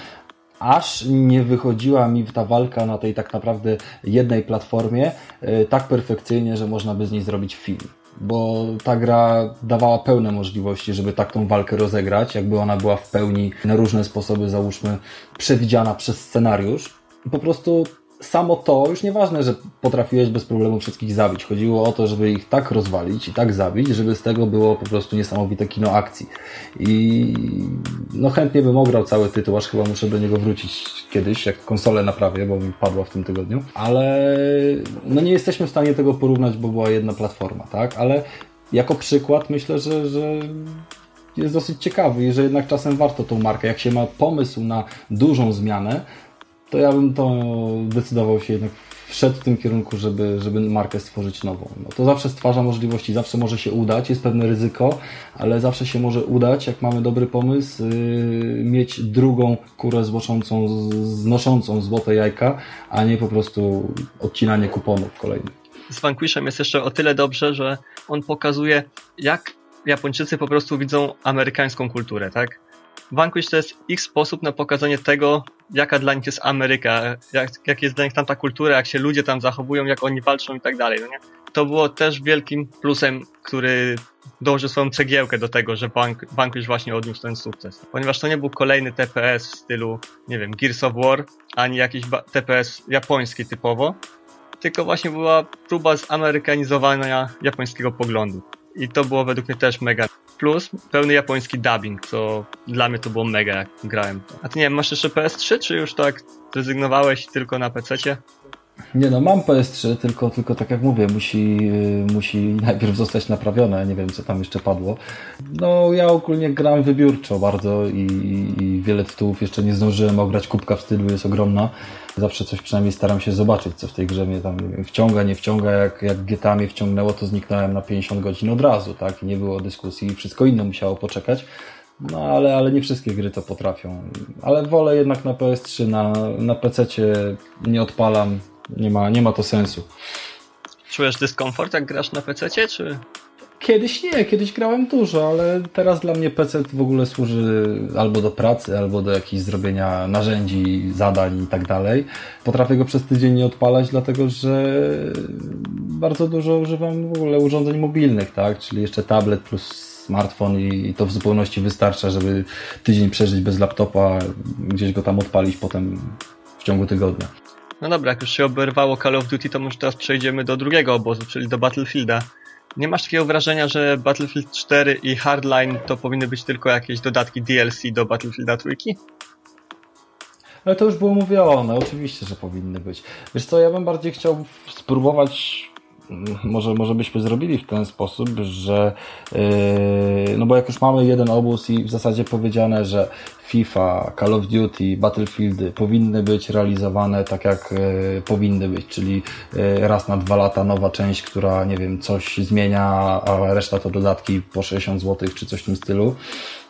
aż nie wychodziła mi ta walka na tej tak naprawdę jednej platformie e, tak perfekcyjnie, że można by z niej zrobić film. Bo ta gra dawała pełne możliwości, żeby tak tą walkę rozegrać, jakby ona była w pełni na różne sposoby, załóżmy, przewidziana przez scenariusz. Po prostu samo to, już nieważne, że potrafiłeś bez problemu wszystkich zabić. Chodziło o to, żeby ich tak rozwalić i tak zabić, żeby z tego było po prostu niesamowite kino akcji. I no chętnie bym ograł cały tytuł, aż chyba muszę do niego wrócić kiedyś, jak konsolę naprawię, bo mi padła w tym tygodniu. Ale no nie jesteśmy w stanie tego porównać, bo była jedna platforma, tak? Ale jako przykład myślę, że, że jest dosyć ciekawy i że jednak czasem warto tą markę. Jak się ma pomysł na dużą zmianę, to ja bym to decydował się jednak wszedł w tym kierunku, żeby, żeby markę stworzyć nową. No to zawsze stwarza możliwości, zawsze może się udać, jest pewne ryzyko, ale zawsze się może udać, jak mamy dobry pomysł, yy, mieć drugą kurę złoszącą, znoszącą złote jajka, a nie po prostu odcinanie kuponów kolejnych. Z Vanquishem jest jeszcze o tyle dobrze, że on pokazuje, jak Japończycy po prostu widzą amerykańską kulturę, tak? Vanquish to jest ich sposób na pokazanie tego, jaka dla nich jest Ameryka, jak, jak jest dla nich tam ta kultura, jak się ludzie tam zachowują, jak oni walczą i tak dalej, no nie? To było też wielkim plusem, który dołożył swoją cegiełkę do tego, że Vanquish właśnie odniósł ten sukces. Ponieważ to nie był kolejny TPS w stylu, nie wiem, Gears of War, ani jakiś TPS japoński typowo, tylko właśnie była próba zamerykanizowania japońskiego poglądu. I to było według mnie też mega plus pełny japoński dubbing, co dla mnie to było mega, jak grałem. A ty nie wiem, masz jeszcze PS3, czy już tak zrezygnowałeś tylko na PC-cie? Nie no, mam PS3, tylko, tylko tak jak mówię, musi, musi najpierw zostać naprawione, nie wiem co tam jeszcze padło. No ja ogólnie gram wybiórczo bardzo i, i wiele tytułów jeszcze nie zdążyłem ograć, kubka wstydu jest ogromna. Zawsze coś przynajmniej staram się zobaczyć, co w tej grze mnie tam wciąga, nie wciąga. Jak, jak GTA mnie wciągnęło, to zniknąłem na 50 godzin od razu, tak? I nie było dyskusji, wszystko inne musiało poczekać. No ale, ale nie wszystkie gry to potrafią. Ale wolę jednak na PS3, na, na PC nie odpalam, nie ma, nie ma to sensu. Czujesz dyskomfort, jak grasz na PC, czy? Kiedyś nie, kiedyś grałem dużo, ale teraz dla mnie PC w ogóle służy albo do pracy, albo do jakichś zrobienia narzędzi, zadań i tak dalej. Potrafię go przez tydzień nie odpalać, dlatego że bardzo dużo używam w ogóle urządzeń mobilnych, tak? Czyli jeszcze tablet plus smartfon i to w zupełności wystarcza, żeby tydzień przeżyć bez laptopa, gdzieś go tam odpalić potem w ciągu tygodnia. No dobra, jak już się oberwało Call of Duty, to może teraz przejdziemy do drugiego obozu, czyli do Battlefielda. Nie masz takiego wrażenia, że Battlefield 4 i Hardline to powinny być tylko jakieś dodatki DLC do Battlefielda 3? Ale to już było mówione, oczywiście, że powinny być. Wiesz co, ja bym bardziej chciał spróbować może, może byśmy zrobili w ten sposób, że yy, no bo jak już mamy jeden obóz i w zasadzie powiedziane, że FIFA, Call of Duty, Battlefieldy powinny być realizowane tak jak yy, powinny być, czyli yy, raz na dwa lata nowa część, która nie wiem, coś zmienia, a reszta to dodatki po 60 zł czy coś w tym stylu.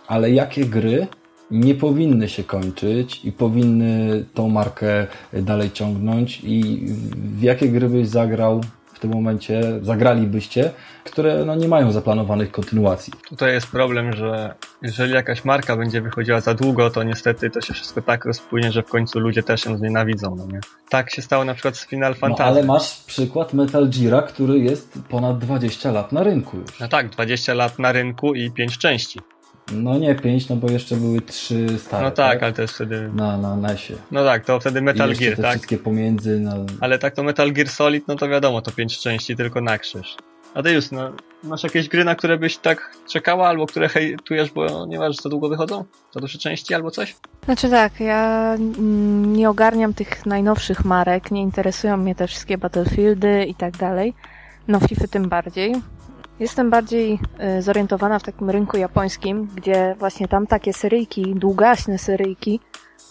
Ale jakie gry nie powinny się kończyć i powinny tą markę dalej ciągnąć i w jakie gry byś zagrał w tym momencie zagralibyście, które no, nie mają zaplanowanych kontynuacji. Tutaj jest problem, że jeżeli jakaś marka będzie wychodziła za długo, to niestety to się wszystko tak rozpłynie, że w końcu ludzie też ją znienawidzą. No nie? Tak się stało na przykład z Final Fantasy. No, ale masz przykład Metal Geara, który jest ponad 20 lat na rynku już. No tak, 20 lat na rynku i 5 części. No nie 5, no bo jeszcze były 3 stare. No tak, tak? ale to jest wtedy. Na, na NESie. No tak, to wtedy Metal I Gear, te tak? wszystkie pomiędzy. No... Ale tak to Metal Gear Solid, no to wiadomo, to 5 części tylko na krzyż. A ty już, no, masz jakieś gry, na które byś tak czekała, albo które hejtujesz, bo nie masz za długo wychodzą? Za duże części albo coś? Znaczy tak, ja nie ogarniam tych najnowszych marek, nie interesują mnie te wszystkie Battlefieldy i tak dalej. No FIFA tym bardziej. Jestem bardziej y, zorientowana w takim rynku japońskim, gdzie właśnie tam takie seryjki, długaśne seryjki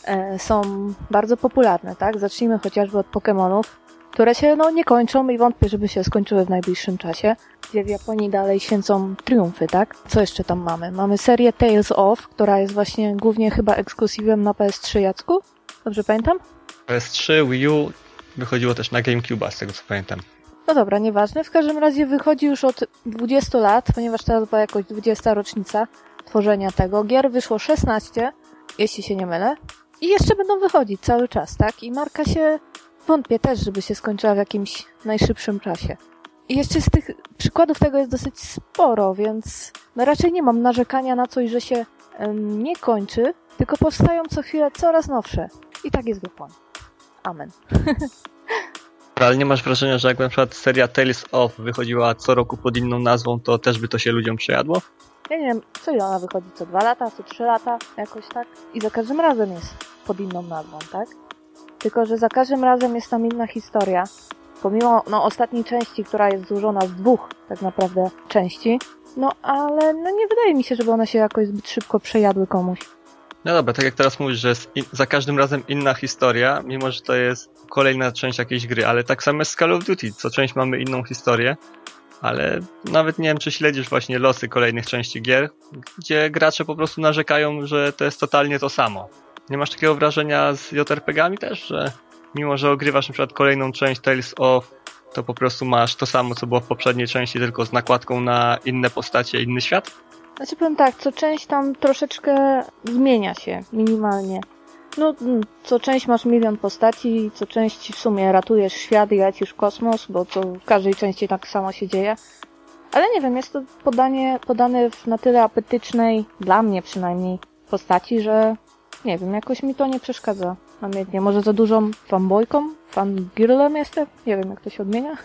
e, są bardzo popularne, tak? Zacznijmy chociażby od Pokémonów, które się no, nie kończą i wątpię, żeby się skończyły w najbliższym czasie, gdzie w Japonii dalej święcą triumfy, tak? Co jeszcze tam mamy? Mamy serię Tales of, która jest właśnie głównie chyba ekskluzywem na PS3, Jacku? Dobrze pamiętam? PS3, Wii U wychodziło też na GameCube, z tego co pamiętam. No dobra, nieważne. W każdym razie wychodzi już od 20 lat, ponieważ teraz była jakoś 20 rocznica tworzenia tego. Gier wyszło 16, jeśli się nie mylę. I jeszcze będą wychodzić cały czas, tak? I marka się wątpię też, żeby się skończyła w jakimś najszybszym czasie. i jeszcze z tych przykładów tego jest dosyć sporo, więc no raczej nie mam narzekania na coś, że się em, nie kończy, tylko powstają co chwilę coraz nowsze. I tak jest w Japonii. Amen. Ale nie masz wrażenia, że jak na przykład seria Tales of wychodziła co roku pod inną nazwą, to też by to się ludziom przejadło? Ja nie wiem, co ile ona wychodzi, co dwa lata, co trzy lata, jakoś tak. I za każdym razem jest pod inną nazwą, tak? Tylko, że za każdym razem jest tam inna historia. Pomimo, no, ostatniej części, która jest złożona z dwóch, tak naprawdę, części. No, ale, no, nie wydaje mi się, żeby one się jakoś zbyt szybko przejadły komuś. No dobra, tak jak teraz mówisz, że za każdym razem inna historia, mimo że to jest kolejna część jakiejś gry, ale tak samo jest z Call of Duty, co część mamy inną historię, ale nawet nie wiem, czy śledzisz właśnie losy kolejnych części gier, gdzie gracze po prostu narzekają, że to jest totalnie to samo. Nie masz takiego wrażenia z JRPG-ami też, że mimo, że ogrywasz na przykład kolejną część Tales of, to po prostu masz to samo, co było w poprzedniej części, tylko z nakładką na inne postacie, inny świat? Znaczy powiem tak, co część tam troszeczkę zmienia się, minimalnie. No, mm, co część masz milion postaci, co część w sumie ratujesz świat i lecisz kosmos, bo to w każdej części tak samo się dzieje. Ale nie wiem, jest to podanie, podane w na tyle apetycznej, dla mnie przynajmniej, postaci, że nie wiem, jakoś mi to nie przeszkadza. Namiętnie. Może za dużą fanboyką? Fangirlem jestem? Nie wiem, jak to się odmienia.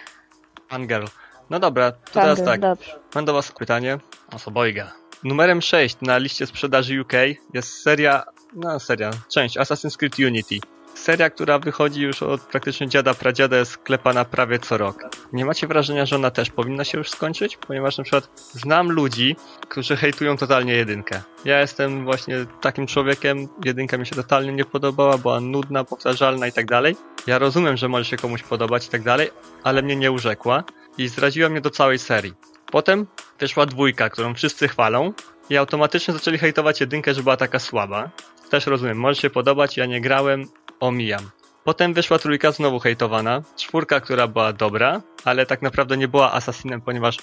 Fangirl. No dobra, to teraz tak. Dobrze. Mam do Was pytanie. Osobojga. Numerem 6 na liście sprzedaży UK jest seria, no seria, część Assassin's Creed Unity. Seria, która wychodzi już od praktycznie dziada pradziada, jest sklepana prawie co rok. Nie macie wrażenia, że ona też powinna się już skończyć? Ponieważ na przykład znam ludzi, którzy hejtują totalnie jedynkę. Ja jestem właśnie takim człowiekiem, jedynka mi się totalnie nie podobała, była nudna, powtarzalna i tak dalej. Ja rozumiem, że może się komuś podobać i tak dalej, ale mnie nie urzekła i zraziła mnie do całej serii. Potem wyszła dwójka, którą wszyscy chwalą i automatycznie zaczęli hejtować jedynkę, że była taka słaba. Też rozumiem, może się podobać, ja nie grałem, omijam. Potem wyszła trójka znowu hejtowana, czwórka, która była dobra, ale tak naprawdę nie była Assassinem, ponieważ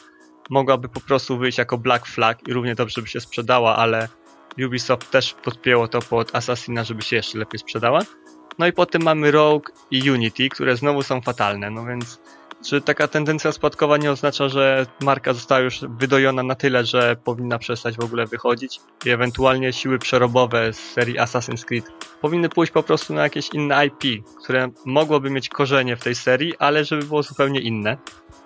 mogłaby po prostu wyjść jako Black Flag i równie dobrze by się sprzedała, ale Ubisoft też podpięło to pod Assassina, żeby się jeszcze lepiej sprzedała. No i potem mamy Rogue i Unity, które znowu są fatalne, no więc czy taka tendencja spadkowa nie oznacza, że marka została już wydojona na tyle, że powinna przestać w ogóle wychodzić i ewentualnie siły przerobowe z serii Assassin's Creed powinny pójść po prostu na jakieś inne IP, które mogłoby mieć korzenie w tej serii, ale żeby było zupełnie inne?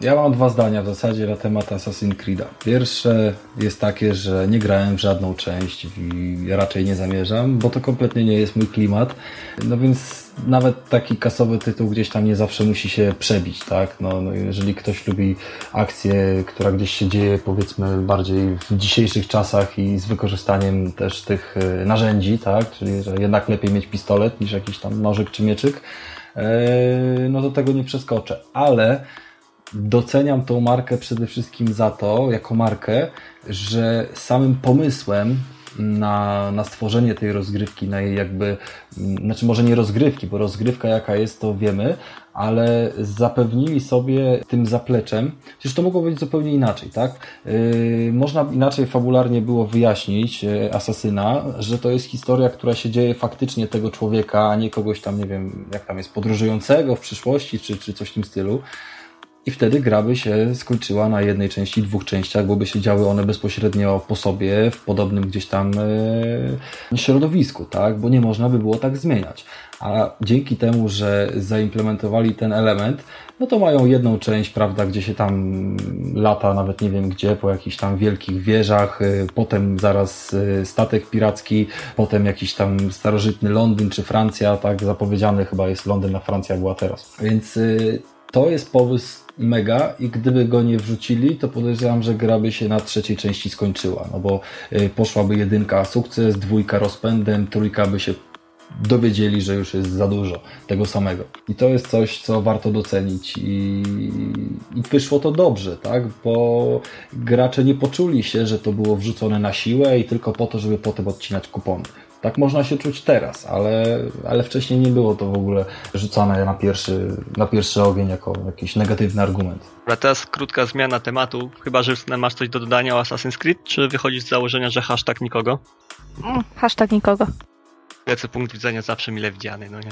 Ja mam dwa zdania w zasadzie na temat Assassin's Creed'a. Pierwsze jest takie, że nie grałem w żadną część i raczej nie zamierzam, bo to kompletnie nie jest mój klimat. No więc nawet taki kasowy tytuł gdzieś tam nie zawsze musi się przebić, tak? No, no jeżeli ktoś lubi akcję, która gdzieś się dzieje powiedzmy bardziej w dzisiejszych czasach i z wykorzystaniem też tych e, narzędzi, tak? Czyli że jednak lepiej mieć pistolet niż jakiś tam nożyk czy mieczyk, e, no to tego nie przeskoczę. Ale doceniam tą markę przede wszystkim za to, jako markę, że samym pomysłem na, na stworzenie tej rozgrywki, na jej jakby, znaczy może nie rozgrywki, bo rozgrywka jaka jest, to wiemy, ale zapewnili sobie tym zapleczem, przecież to mogło być zupełnie inaczej, tak? Yy, można inaczej fabularnie było wyjaśnić yy, Asasyna, że to jest historia, która się dzieje faktycznie tego człowieka, a nie kogoś tam, nie wiem, jak tam jest, podróżującego w przyszłości, czy, czy coś w tym stylu. I wtedy gra by się skończyła na jednej części, dwóch częściach, bo by się działy one bezpośrednio po sobie, w podobnym gdzieś tam e, środowisku, tak? Bo nie można by było tak zmieniać. A dzięki temu, że zaimplementowali ten element, no to mają jedną część, prawda, gdzie się tam lata, nawet nie wiem gdzie, po jakichś tam wielkich wieżach, e, potem zaraz e, statek piracki, potem jakiś tam starożytny Londyn czy Francja, tak zapowiedziany chyba jest Londyn, a Francja była teraz. Więc to jest pomysł mega i gdyby go nie wrzucili, to podejrzewam, że gra by się na trzeciej części skończyła, no bo y, poszłaby jedynka sukces, dwójka rozpędem, trójka by się dowiedzieli, że już jest za dużo tego samego. I to jest coś, co warto docenić i, i wyszło to dobrze, tak? Bo gracze nie poczuli się, że to było wrzucone na siłę i tylko po to, żeby potem odcinać kupony. Tak można się czuć teraz, ale, ale wcześniej nie było to w ogóle rzucane na pierwszy, na pierwszy ogień jako jakiś negatywny argument. A teraz krótka zmiana tematu. Chyba, że masz coś do dodania o Assassin's Creed, czy wychodzisz z założenia, że hashtag nikogo? Mm, hashtag nikogo. Lecę punkt widzenia zawsze mile widziany, no nie?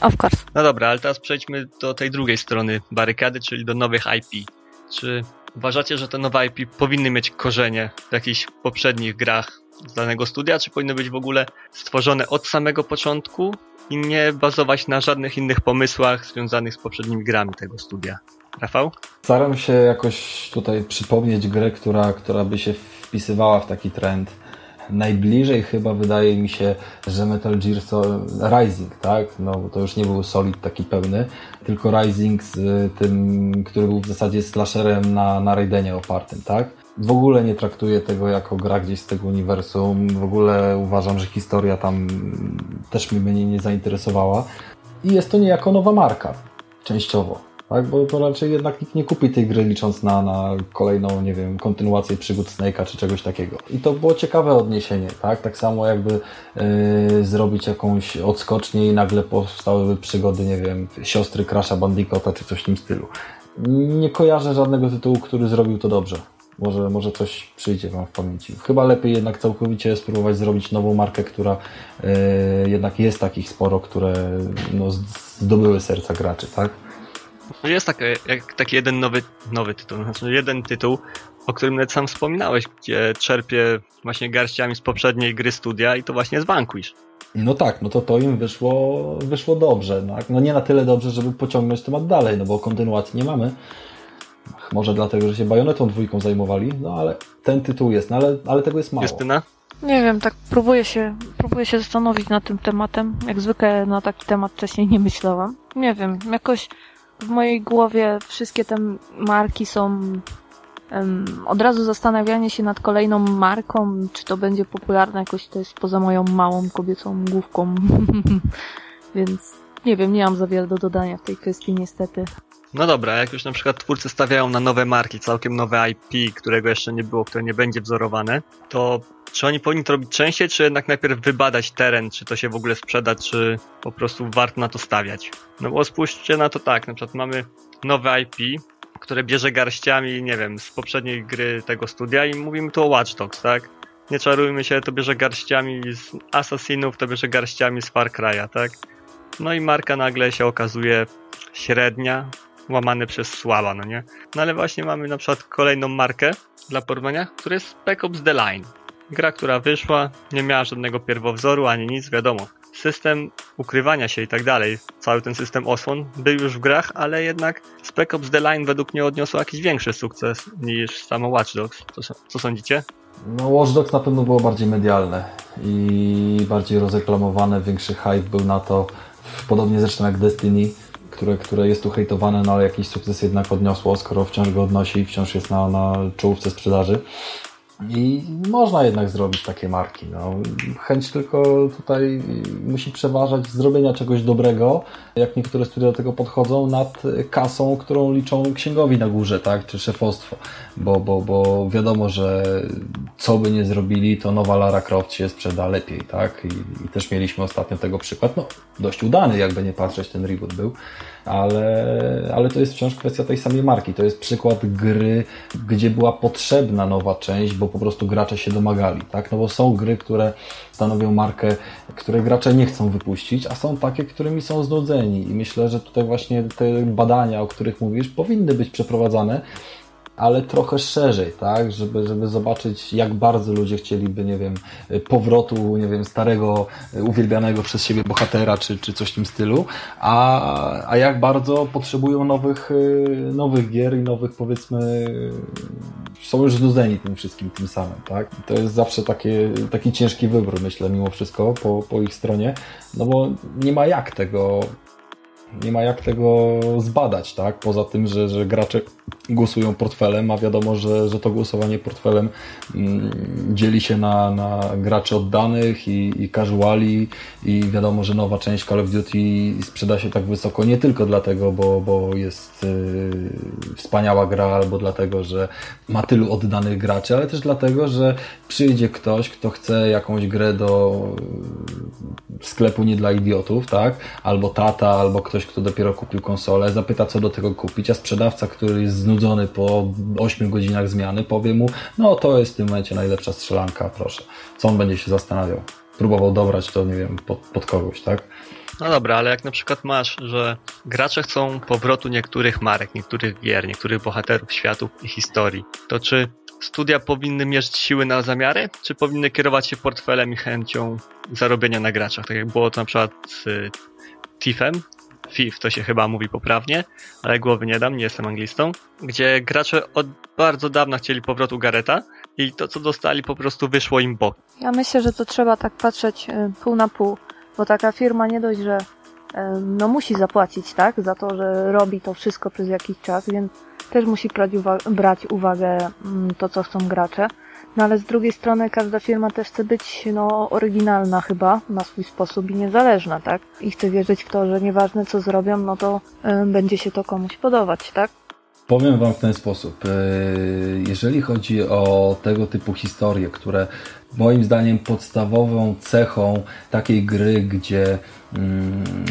Of course. No dobra, ale teraz przejdźmy do tej drugiej strony barykady, czyli do nowych IP. Czy uważacie, że te nowe IP powinny mieć korzenie w jakichś poprzednich grach danego studia, czy powinny być w ogóle stworzone od samego początku i nie bazować na żadnych innych pomysłach związanych z poprzednimi grami tego studia? Rafał? Staram się jakoś tutaj przypomnieć grę, która, która by się wpisywała w taki trend. Najbliżej chyba wydaje mi się, że Metal Gear Rising, tak? No bo to już nie był Solid taki pełny, tylko Rising z tym, który był w zasadzie slasherem na, na Raidenie opartym, tak? W ogóle nie traktuję tego jako gra gdzieś z tego uniwersum. W ogóle uważam, że historia tam też mnie nie zainteresowała. I jest to niejako nowa marka, częściowo tak? Bo to raczej jednak nikt nie kupi tej gry licząc na, na kolejną, nie wiem, kontynuację przygód Snake'a czy czegoś takiego. I to było ciekawe odniesienie, tak? Tak samo jakby yy, zrobić jakąś odskocznię i nagle powstałyby przygody, nie wiem, siostry Crasha Bandicoota czy coś w tym stylu. Nie kojarzę żadnego tytułu, który zrobił to dobrze. Może, może coś przyjdzie Wam w pamięci. Chyba lepiej jednak całkowicie spróbować zrobić nową markę, która yy, jednak jest takich sporo, które no, zdobyły serca graczy, tak? No jest taki, jak, taki jeden nowy, nowy tytuł, znaczy jeden tytuł, o którym nawet sam wspominałeś, gdzie czerpie właśnie garściami z poprzedniej gry studia i to właśnie jest Vanquish. No tak, no to to im wyszło, wyszło dobrze. No, no nie na tyle dobrze, żeby pociągnąć temat dalej, no bo kontynuacji nie mamy. Może dlatego, że się Bajonetą dwójką zajmowali, no ale ten tytuł jest, no ale, ale tego jest mało. Justyna? Nie wiem, tak próbuję się, próbuję się zastanowić nad tym tematem. Jak zwykle na taki temat wcześniej nie myślałam. Nie wiem, jakoś w mojej głowie wszystkie te marki są um, od razu zastanawianie się nad kolejną marką, czy to będzie popularne jakoś to jest poza moją małą kobiecą główką. Więc nie wiem, nie mam za wiele do dodania w tej kwestii niestety. No dobra, jak już na przykład twórcy stawiają na nowe marki, całkiem nowe IP, którego jeszcze nie było, które nie będzie wzorowane, to czy oni powinni to robić częściej, czy jednak najpierw wybadać teren, czy to się w ogóle sprzeda, czy po prostu warto na to stawiać? No bo spójrzcie na to tak, na przykład mamy nowe IP, które bierze garściami, nie wiem, z poprzedniej gry tego studia i mówimy tu o Watch Dogs, tak? Nie czarujmy się, to bierze garściami z Assassinów, to bierze garściami z Far Cry'a, tak? No i marka nagle się okazuje średnia, łamane przez słaba, no nie? No ale właśnie mamy na przykład kolejną markę dla porównania, która jest Spec Ops The Line. Gra, która wyszła, nie miała żadnego pierwowzoru ani nic, wiadomo. System ukrywania się i tak dalej, cały ten system osłon był już w grach, ale jednak Spec Ops The Line według mnie odniosło jakiś większy sukces niż samo Watch Dogs. Co, co sądzicie? No Watch Dogs na pewno było bardziej medialne i bardziej rozreklamowane, większy hype był na to, podobnie zresztą jak Destiny które, które jest tu hejtowane, no ale jakiś sukces jednak odniosło, skoro wciąż go odnosi i wciąż jest na, na czołówce sprzedaży. I można jednak zrobić takie marki. No. Chęć tylko tutaj musi przeważać zrobienia czegoś dobrego, jak niektóre studia do tego podchodzą, nad kasą, którą liczą księgowi na górze, tak, czy szefostwo. Bo, bo, bo wiadomo, że co by nie zrobili, to nowa Lara Croft się sprzeda lepiej, tak? I, i też mieliśmy ostatnio tego przykład, no dość udany, jakby nie patrzeć, ten reboot był ale, ale to jest wciąż kwestia tej samej marki. To jest przykład gry, gdzie była potrzebna nowa część, bo po prostu gracze się domagali, tak? No bo są gry, które stanowią markę, której gracze nie chcą wypuścić, a są takie, którymi są znudzeni i myślę, że tutaj właśnie te badania, o których mówisz, powinny być przeprowadzane, ale trochę szerzej, tak, żeby, żeby zobaczyć, jak bardzo ludzie chcieliby, nie wiem, powrotu, nie wiem, starego, uwielbianego przez siebie bohatera, czy, czy coś w tym stylu, a, a jak bardzo potrzebują nowych, nowych gier i nowych, powiedzmy, są już znudzeni tym wszystkim, tym samym, tak. To jest zawsze takie, taki ciężki wybór, myślę, mimo wszystko, po, po ich stronie, no bo nie ma jak tego nie ma jak tego zbadać, tak? Poza tym, że, że gracze głosują portfelem, a wiadomo, że, że to głosowanie portfelem mm, dzieli się na, na graczy oddanych i, i casuali i wiadomo, że nowa część Call of Duty sprzeda się tak wysoko nie tylko dlatego, bo, bo jest yy, wspaniała gra albo dlatego, że ma tylu oddanych graczy, ale też dlatego, że przyjdzie ktoś, kto chce jakąś grę do sklepu nie dla idiotów, tak? Albo tata, albo ktoś, kto dopiero kupił konsolę, zapyta co do tego kupić, a sprzedawca, który jest znudzony po 8 godzinach zmiany, powie mu, no to jest w tym momencie najlepsza strzelanka, proszę. Co on będzie się zastanawiał? Próbował dobrać to, nie wiem, pod, pod kogoś, tak? No dobra, ale jak na przykład masz, że gracze chcą powrotu niektórych marek, niektórych gier, niektórych bohaterów światów i historii, to czy studia powinny mierzyć siły na zamiary, czy powinny kierować się portfelem i chęcią zarobienia na graczach? Tak jak było to na przykład z y, Thiefem, FIF to się chyba mówi poprawnie, ale głowy nie dam, nie jestem anglistą, gdzie gracze od bardzo dawna chcieli powrotu Gareta i to co dostali po prostu wyszło im bok. Ja myślę, że to trzeba tak patrzeć y, pół na pół, bo taka firma nie dość, że y, no musi zapłacić, tak, za to, że robi to wszystko przez jakiś czas, więc też musi brać, uwa- brać uwagę mm, to, co chcą gracze. No ale z drugiej strony każda firma też chce być no, oryginalna chyba na swój sposób i niezależna, tak? I chce wierzyć w to, że nieważne co zrobią, no to y, będzie się to komuś podobać, tak? Powiem Wam w ten sposób. E, Jeżeli chodzi o tego typu historie, które moim zdaniem podstawową cechą takiej gry, gdzie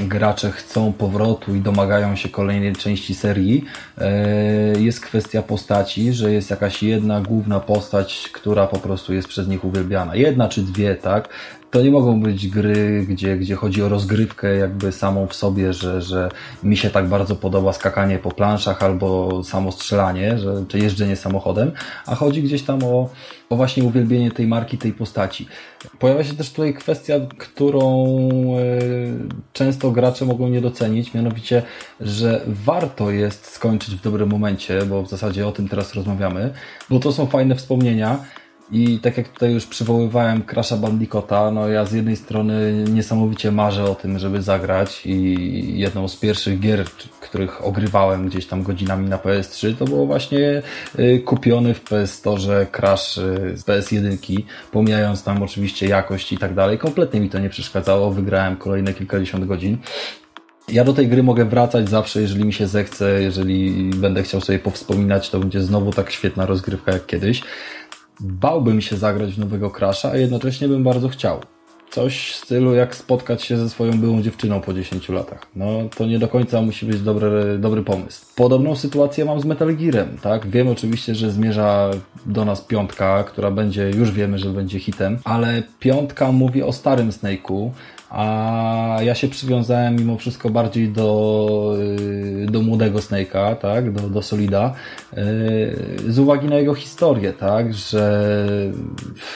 gracze chcą powrotu i domagają się kolejnej części serii, e, jest kwestia postaci, że jest jakaś jedna główna postać, która po prostu jest przez nich uwielbiana. Jedna czy dwie, tak? To nie mogą być gry, gdzie, gdzie chodzi o rozgrywkę jakby samą w sobie, że, że mi się tak bardzo podoba skakanie po planszach albo samo strzelanie, że, czy jeżdżenie samochodem, a chodzi gdzieś tam o, o właśnie uwielbienie tej marki, tej postaci. Pojawia się też tutaj kwestia, którą e, często gracze mogą nie docenić, mianowicie, że warto jest skończyć w dobrym momencie, bo w zasadzie o tym teraz rozmawiamy, bo to są fajne wspomnienia, i tak jak tutaj już przywoływałem Crasha Bandicoota, no ja z jednej strony niesamowicie marzę o tym, żeby zagrać i jedną z pierwszych gier, których ogrywałem gdzieś tam godzinami na PS3, to było właśnie y, kupiony w PS Store Crash y, z PS1, pomijając tam oczywiście jakość i tak dalej. Kompletnie mi to nie przeszkadzało, wygrałem kolejne kilkadziesiąt godzin. Ja do tej gry mogę wracać zawsze, jeżeli mi się zechce, jeżeli będę chciał sobie powspominać, to będzie znowu tak świetna rozgrywka jak kiedyś bałbym się zagrać w nowego Crasha, a jednocześnie bym bardzo chciał. Coś w stylu jak spotkać się ze swoją byłą dziewczyną po 10 latach. No to nie do końca musi być dobry, dobry pomysł. Podobną sytuację mam z Metal Gearem, tak? Wiem oczywiście, że zmierza do nas piątka, która będzie, już wiemy, że będzie hitem, ale piątka mówi o starym Snake'u, a ja się przywiązałem mimo wszystko bardziej do, y, do młodego Snake'a, tak, do, do Solida, y, z uwagi na jego historię, tak, że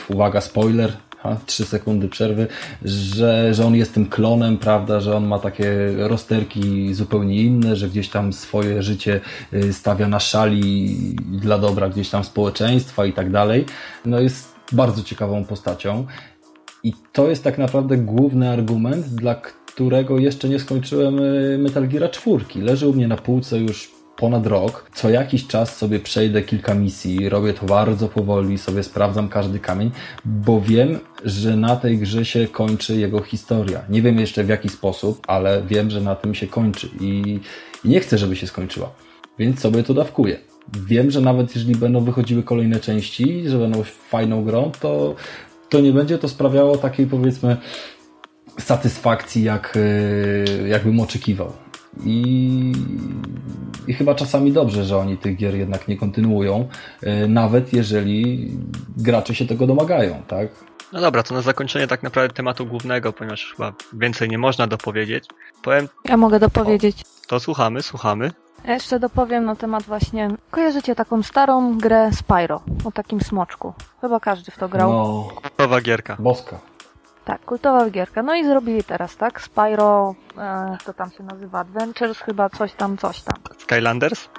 uwaga, spoiler, ha, 3 sekundy przerwy, że, że on jest tym klonem, prawda, że on ma takie rozterki zupełnie inne, że gdzieś tam swoje życie y, stawia na szali dla dobra gdzieś tam społeczeństwa i tak dalej. No jest bardzo ciekawą postacią. I to jest tak naprawdę główny argument, dla którego jeszcze nie skończyłem y, Metal Gear 4. Leży u mnie na półce już ponad rok. Co jakiś czas sobie przejdę kilka misji, robię to bardzo powoli, sobie sprawdzam każdy kamień, bo wiem, że na tej grze się kończy jego historia. Nie wiem jeszcze w jaki sposób, ale wiem, że na tym się kończy i, nie chcę, żeby się skończyła. Więc sobie to dawkuję. Wiem, że nawet jeżeli będą wychodziły kolejne części, że będą fajną grą, to to nie będzie to sprawiało takiej powiedzmy satysfakcji, jak, jakbym oczekiwał. I, I chyba czasami dobrze, że oni tych gier jednak nie kontynuują, nawet jeżeli gracze się tego domagają, tak? No dobra, to na zakończenie tak naprawdę tematu głównego, ponieważ chyba więcej nie można dopowiedzieć. Powiem. Ja mogę dopowiedzieć. To słuchamy, słuchamy. Ja jeszcze dopowiem na temat właśnie. Kojarzycie taką starą grę Spyro o takim smoczku. Chyba każdy w to grał. No, Kultowa gierka. boska. Tak, kultowa gierka. No i zrobili teraz, tak? Spyro, e, to tam się nazywa Adventures, chyba coś tam, coś tam. Skylanders?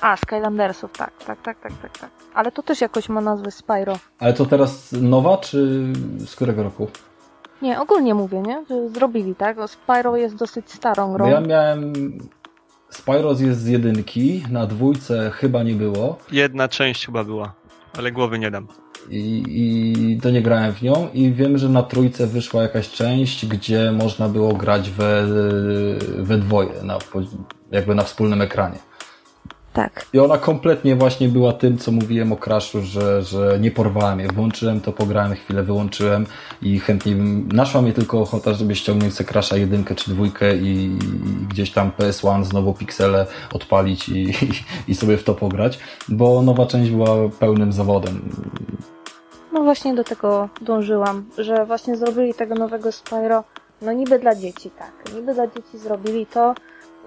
A, Skylandersów, tak, tak, tak, tak, tak, tak. Ale to też jakoś ma nazwę Spyro. Ale to teraz nowa, czy z którego roku? Nie, ogólnie mówię, nie? Że zrobili, tak? Spyro jest dosyć starą grą. Bo ja miałem... Spyros jest z jedynki, na dwójce chyba nie było. Jedna część chyba była, ale głowy nie dam. I, I to nie grałem w nią i wiem, że na trójce wyszła jakaś część, gdzie można było grać we, we dwoje, na, jakby na wspólnym ekranie. Tak. I ona kompletnie właśnie była tym, co mówiłem o Crashu, że, że nie porwałem je. Włączyłem to, pograłem chwilę, wyłączyłem i chętnie bym... Naszła mnie tylko ochota, żeby ściągnąć sobie Crasha jedynkę czy dwójkę i, i gdzieś tam PS1 znowu piksele odpalić i, i, i sobie w to pograć, bo nowa część była pełnym zawodem. No właśnie do tego dążyłam, że właśnie zrobili tego nowego Spyro No niby dla dzieci, tak. Niby dla dzieci zrobili to.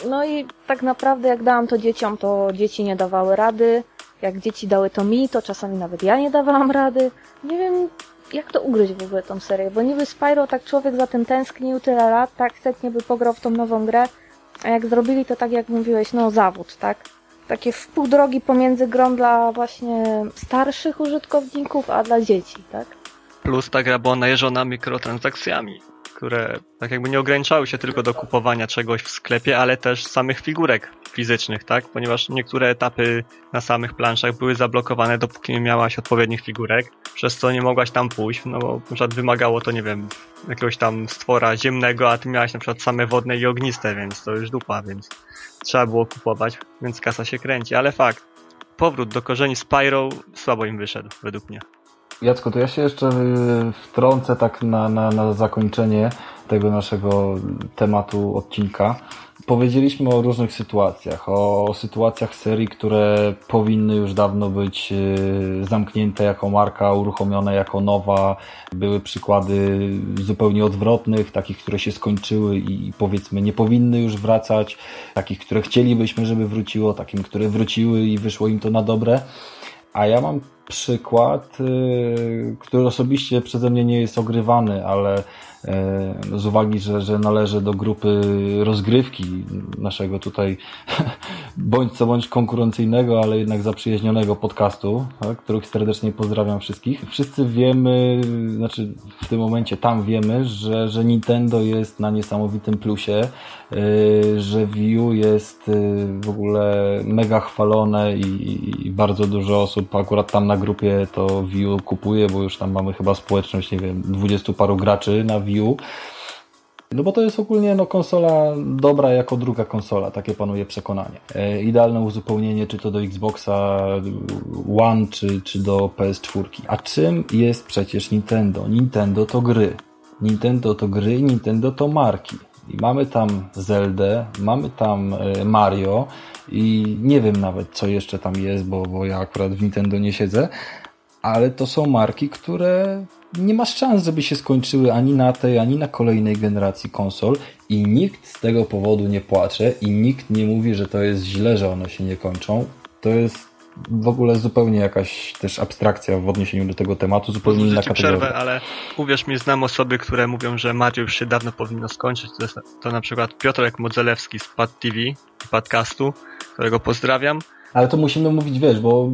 No i tak naprawdę jak dałam to dzieciom, to dzieci nie dawały rady. Jak dzieci dały to mi, to czasami nawet ja nie dawałam rady. Nie wiem, jak to ugryźć w ogóle tą serię, bo niby Spyro tak człowiek za tym tęsknił tyle lat, tak chętnie by pograł w tą nową grę, a jak zrobili to tak jak mówiłeś, no zawód, tak? Takie w drogi pomiędzy grą dla właśnie starszych użytkowników, a dla dzieci, tak? Plus ta gra była najeżona mikrotransakcjami, które tak jakby nie ograniczały się tylko do kupowania czegoś w sklepie, ale też samych figurek fizycznych, tak? Ponieważ niektóre etapy na samych planszach były zablokowane, dopóki nie miałaś odpowiednich figurek, przez co nie mogłaś tam pójść, no bo na przykład wymagało to, nie wiem, jakiegoś tam stwora ziemnego, a ty miałaś na przykład same wodne i ogniste, więc to już dupa, więc trzeba było kupować, więc kasa się kręci, ale fakt, powrót do korzeni Spyro słabo im wyszedł, według mnie. Jacko, to ja się jeszcze y, wtrącę tak na, na, na zakończenie tego naszego tematu odcinka. Powiedzieliśmy o różnych sytuacjach, o sytuacjach serii, które powinny już dawno być y, zamknięte jako marka, uruchomione jako nowa. Były przykłady zupełnie odwrotnych, takich, które się skończyły i powiedzmy nie powinny już wracać, takich, które chcielibyśmy, żeby wróciło, takim, które wróciły i wyszło im to na dobre. A ja mam przykład, y, który osobiście przeze mnie nie jest ogrywany, ale E, z uwagi, że, że należy do grupy rozgrywki naszego tutaj bądź co bądź konkurencyjnego, ale jednak zaprzyjaźnionego podcastu, tak, których serdecznie pozdrawiam wszystkich. Wszyscy wiemy, znaczy w tym momencie tam wiemy, że, że Nintendo jest na niesamowitym plusie, e, że Wii U jest w ogóle mega chwalone i, i bardzo dużo osób akurat tam na grupie to U kupuje, bo już tam mamy chyba społeczność, nie wiem, dwudziestu paru graczy na View. No bo to jest ogólnie no, konsola dobra jako druga konsola, takie panuje przekonanie. E, idealne uzupełnienie czy to do Xboxa One, czy, czy do PS4. A czym jest przecież Nintendo? Nintendo to gry. Nintendo to gry, Nintendo to marki. I mamy tam Zeldę, mamy tam e, Mario i nie wiem nawet co jeszcze tam jest, bo, bo ja akurat w Nintendo nie siedzę, ale to są marki, które nie masz szans, żeby się skończyły ani na tej, ani na kolejnej generacji konsol i nikt z tego powodu nie płacze i nikt nie mówi, że to jest źle, że one się nie kończą. To jest w ogóle zupełnie jakaś też abstrakcja w odniesieniu do tego tematu, zupełnie inna kategoria. przerwę, ale uwierz mi, znam osoby, które mówią, że Mario już się dawno powinno skończyć. To, jest, to na przykład Piotrek Modzelewski z Pad TV, podcastu, którego pozdrawiam ale to musimy mówić, wiesz, bo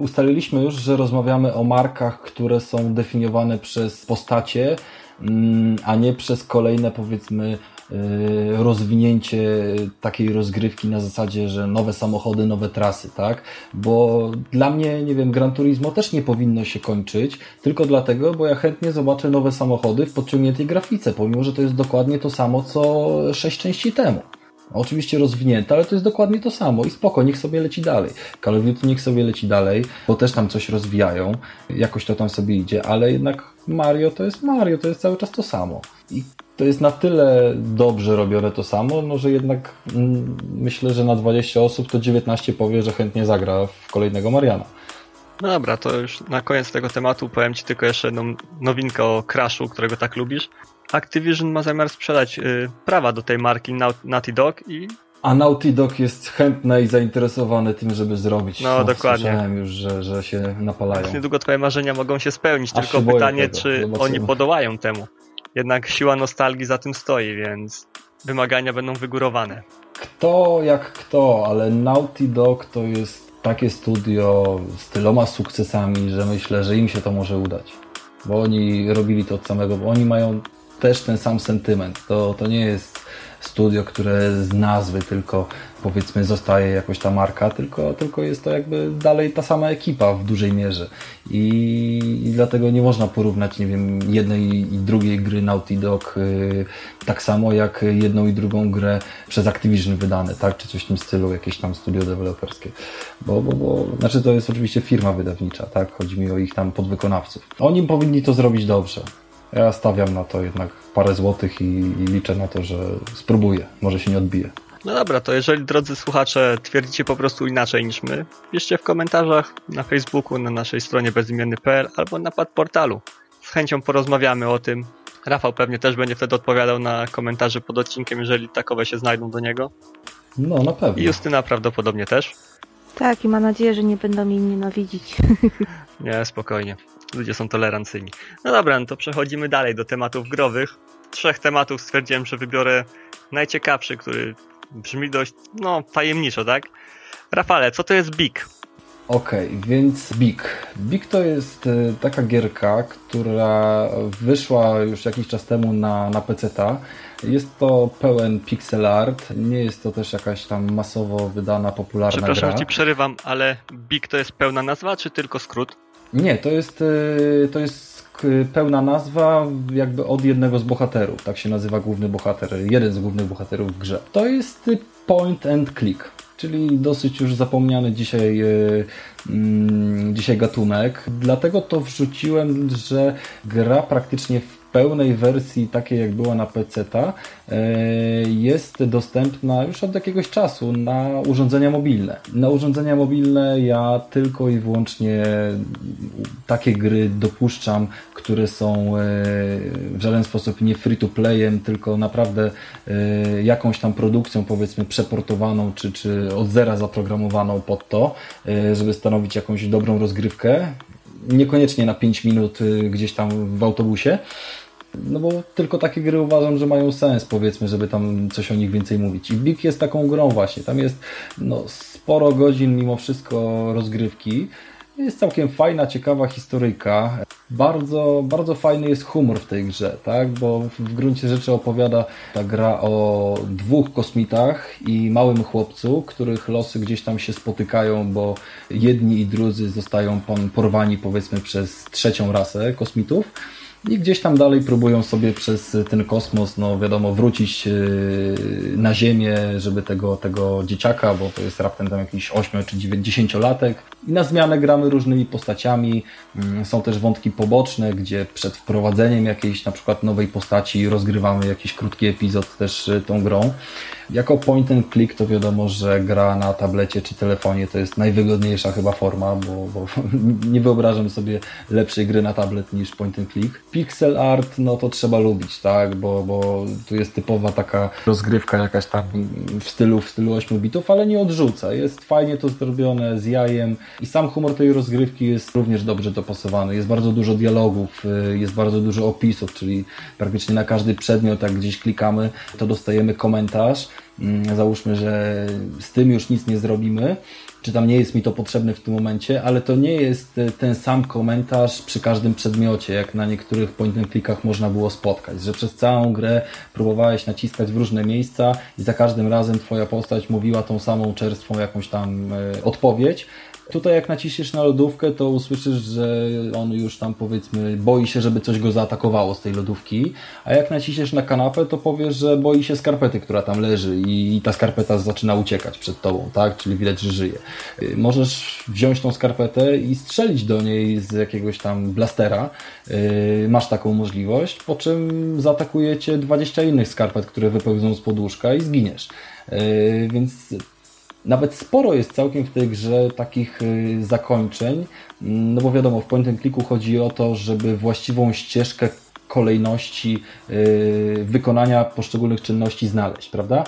ustaliliśmy już, że rozmawiamy o markach, które są definiowane przez postacie, mm, a nie przez kolejne, powiedzmy, rozwinięcie takiej rozgrywki na zasadzie, że nowe samochody, nowe trasy, tak? Bo dla mnie, nie wiem, Gran Turismo też nie powinno się kończyć, tylko dlatego, bo ja chętnie zobaczę nowe samochody w podciągniętej grafice, pomimo, że to jest dokładnie to samo, co sześć części temu. Oczywiście rozwinięte, ale to jest dokładnie to samo i spoko, niech sobie leci dalej. Call of Duty niech sobie leci dalej, bo też tam coś rozwijają, jakoś to tam sobie idzie, ale jednak Mario to jest Mario, to jest cały czas to samo. I to jest na tyle dobrze robione to samo, no że jednak mm, myślę, że na 20 osób to 19 powie, że chętnie zagra w kolejnego Mariana. No dobra, to już na koniec tego tematu powiem Ci tylko jeszcze jedną nowinkę o Crashu, którego tak lubisz. Activision ma zamiar sprzedać y, prawa do tej marki Naughty Dog i a Naughty Dog jest chętne i zainteresowane tym, żeby zrobić. No, dokładnie. Słyszałem już, że, że się napalają. Więc niedługo twoje marzenia mogą się spełnić, Aż tylko pytanie, czy oni podołają temu. Jednak siła nostalgii za tym stoi, więc wymagania będą wygórowane. Kto jak kto, ale Naughty Dog to jest takie studio z tyloma sukcesami, że myślę, że im się to może udać. Bo oni robili to od samego, bo oni mają też ten sam sentyment. To, to nie jest studio, które z nazwy tylko powiedzmy zostaje jakoś ta marka, tylko, tylko jest to jakby dalej ta sama ekipa w dużej mierze. I, i dlatego nie można porównać, nie wiem, jednej i drugiej gry Naughty Dog yy, tak samo jak jedną i drugą grę przez Activision wydane, tak? Czy coś w tym stylu, jakieś tam studio deweloperskie. Bo, bo, bo, znaczy to jest oczywiście firma wydawnicza, tak? Chodzi mi o ich tam podwykonawców. Oni powinni to zrobić dobrze. Ja stawiam na to jednak parę złotych i, i liczę na to, że spróbuję. Może się nie odbije. No dobra, to jeżeli drodzy słuchacze twierdzicie po prostu inaczej niż my, piszcie w komentarzach na Facebooku, na naszej stronie bezimienny.pl albo na portalu. Z chęcią porozmawiamy o tym, Rafał pewnie też będzie wtedy odpowiadał na komentarze pod odcinkiem, jeżeli takowe się znajdą do niego. No, na pewno. I Justyna prawdopodobnie też. Tak, i mam nadzieję, że nie będą mnie nienawidzić. Nie, spokojnie. Ludzie są tolerancyjni. No dobra, no to przechodzimy dalej do tematów growych. Trzech tematów stwierdziłem, że wybiorę najciekawszy, który brzmi dość, no, tajemniczo, tak? Rafale, co to jest BIG? Okej, okay, więc Big. Big to jest e, taka gierka, która wyszła już jakiś czas temu na, na PC-ta. Jest to pełen pixel art, nie jest to też jakaś tam masowo wydana, popularna Przepraszam, gra. Przepraszam, ci przerywam, ale Big to jest pełna nazwa, czy tylko skrót? Nie, to jest, e, to jest pełna nazwa jakby od jednego z bohaterów. Tak się nazywa główny bohater, jeden z głównych bohaterów w grze. To jest point and click czyli dosyć już zapomniany dzisiaj, e, mm, dzisiaj gatunek. Dlatego to wrzuciłem, że gra praktycznie w pełnej wersji, takiej jak była na PC-ta, e, jest dostępna już od jakiegoś czasu na urządzenia mobilne. Na urządzenia mobilne ja tylko i wyłącznie takie gry dopuszczam, które są e, w żaden sposób nie free to playem, tylko naprawdę e, jakąś tam produkcją powiedzmy przeportowaną, czy, czy od zera zaprogramowaną pod to, żeby stanowić jakąś dobrą rozgrywkę niekoniecznie na 5 minut gdzieś tam w autobusie, no bo tylko takie gry uważam, że mają sens, powiedzmy, żeby tam coś o nich więcej mówić. I Big jest taką grą właśnie. Tam jest no, sporo godzin mimo wszystko rozgrywki. Jest całkiem fajna, ciekawa historyjka. Bardzo, bardzo fajny jest humor w tej grze, tak? Bo w gruncie rzeczy opowiada ta gra o dwóch kosmitach i małym chłopcu, których losy gdzieś tam się spotykają, bo jedni i drudzy zostają porwani powiedzmy przez trzecią rasę kosmitów i gdzieś tam dalej próbują sobie przez ten kosmos, no wiadomo, wrócić e, na Ziemię, żeby tego, tego dzieciaka, bo to jest raptem tam jakiś 8 czy 10 latek. I na zmianę gramy różnymi postaciami. Mm, są też wątki poboczne, gdzie przed wprowadzeniem jakiejś na przykład nowej postaci rozgrywamy jakiś krótki epizod też e, tą grą. Jako point and click to wiadomo, że gra na tablecie czy telefonie to jest najwygodniejsza chyba forma, bo, bo nie wyobrażam sobie lepszej gry na tablet niż point and click. Pixel art, no to trzeba lubić, tak, bo, bo tu jest typowa taka rozgrywka jakaś tam w stylu, w stylu 8 bitów, ale nie odrzuca. Jest fajnie to zrobione, z jajem i sam humor tej rozgrywki jest również dobrze dopasowany. Jest bardzo dużo dialogów, y, jest bardzo dużo opisów, czyli praktycznie na każdy przedmiot, jak gdzieś klikamy, to dostajemy komentarz załóżmy, że z tym już nic nie zrobimy, czy tam nie jest mi to potrzebne w tym momencie, ale to nie jest e, ten sam komentarz przy każdym przedmiocie, jak na niektórych point and clickach można było spotkać, że przez całą grę próbowałeś naciskać w różne miejsca i za każdym razem Twoja postać mówiła tą samą czerstwą jakąś tam e, odpowiedź, Tutaj jak naciśniesz na lodówkę, to usłyszysz, że on już tam powiedzmy boi się, żeby coś go zaatakowało z tej lodówki, a jak naciśniesz na kanapę, to powiesz, że boi się skarpety, która tam leży i ta skarpeta zaczyna uciekać przed tobą, tak? Czyli widać, że żyje. Y, możesz wziąć tą skarpetę i strzelić do niej z jakiegoś tam blastera. Y, masz taką możliwość, po czym zaatakuje cię 20 innych skarpet, które wypełzą z podłóżka i zginiesz. Y, więc nawet sporo jest całkiem w tej grze takich y, zakończeń, mm, no bo wiadomo, w point and clicku chodzi o to, żeby właściwą ścieżkę kolejności y, wykonania poszczególnych czynności znaleźć, prawda?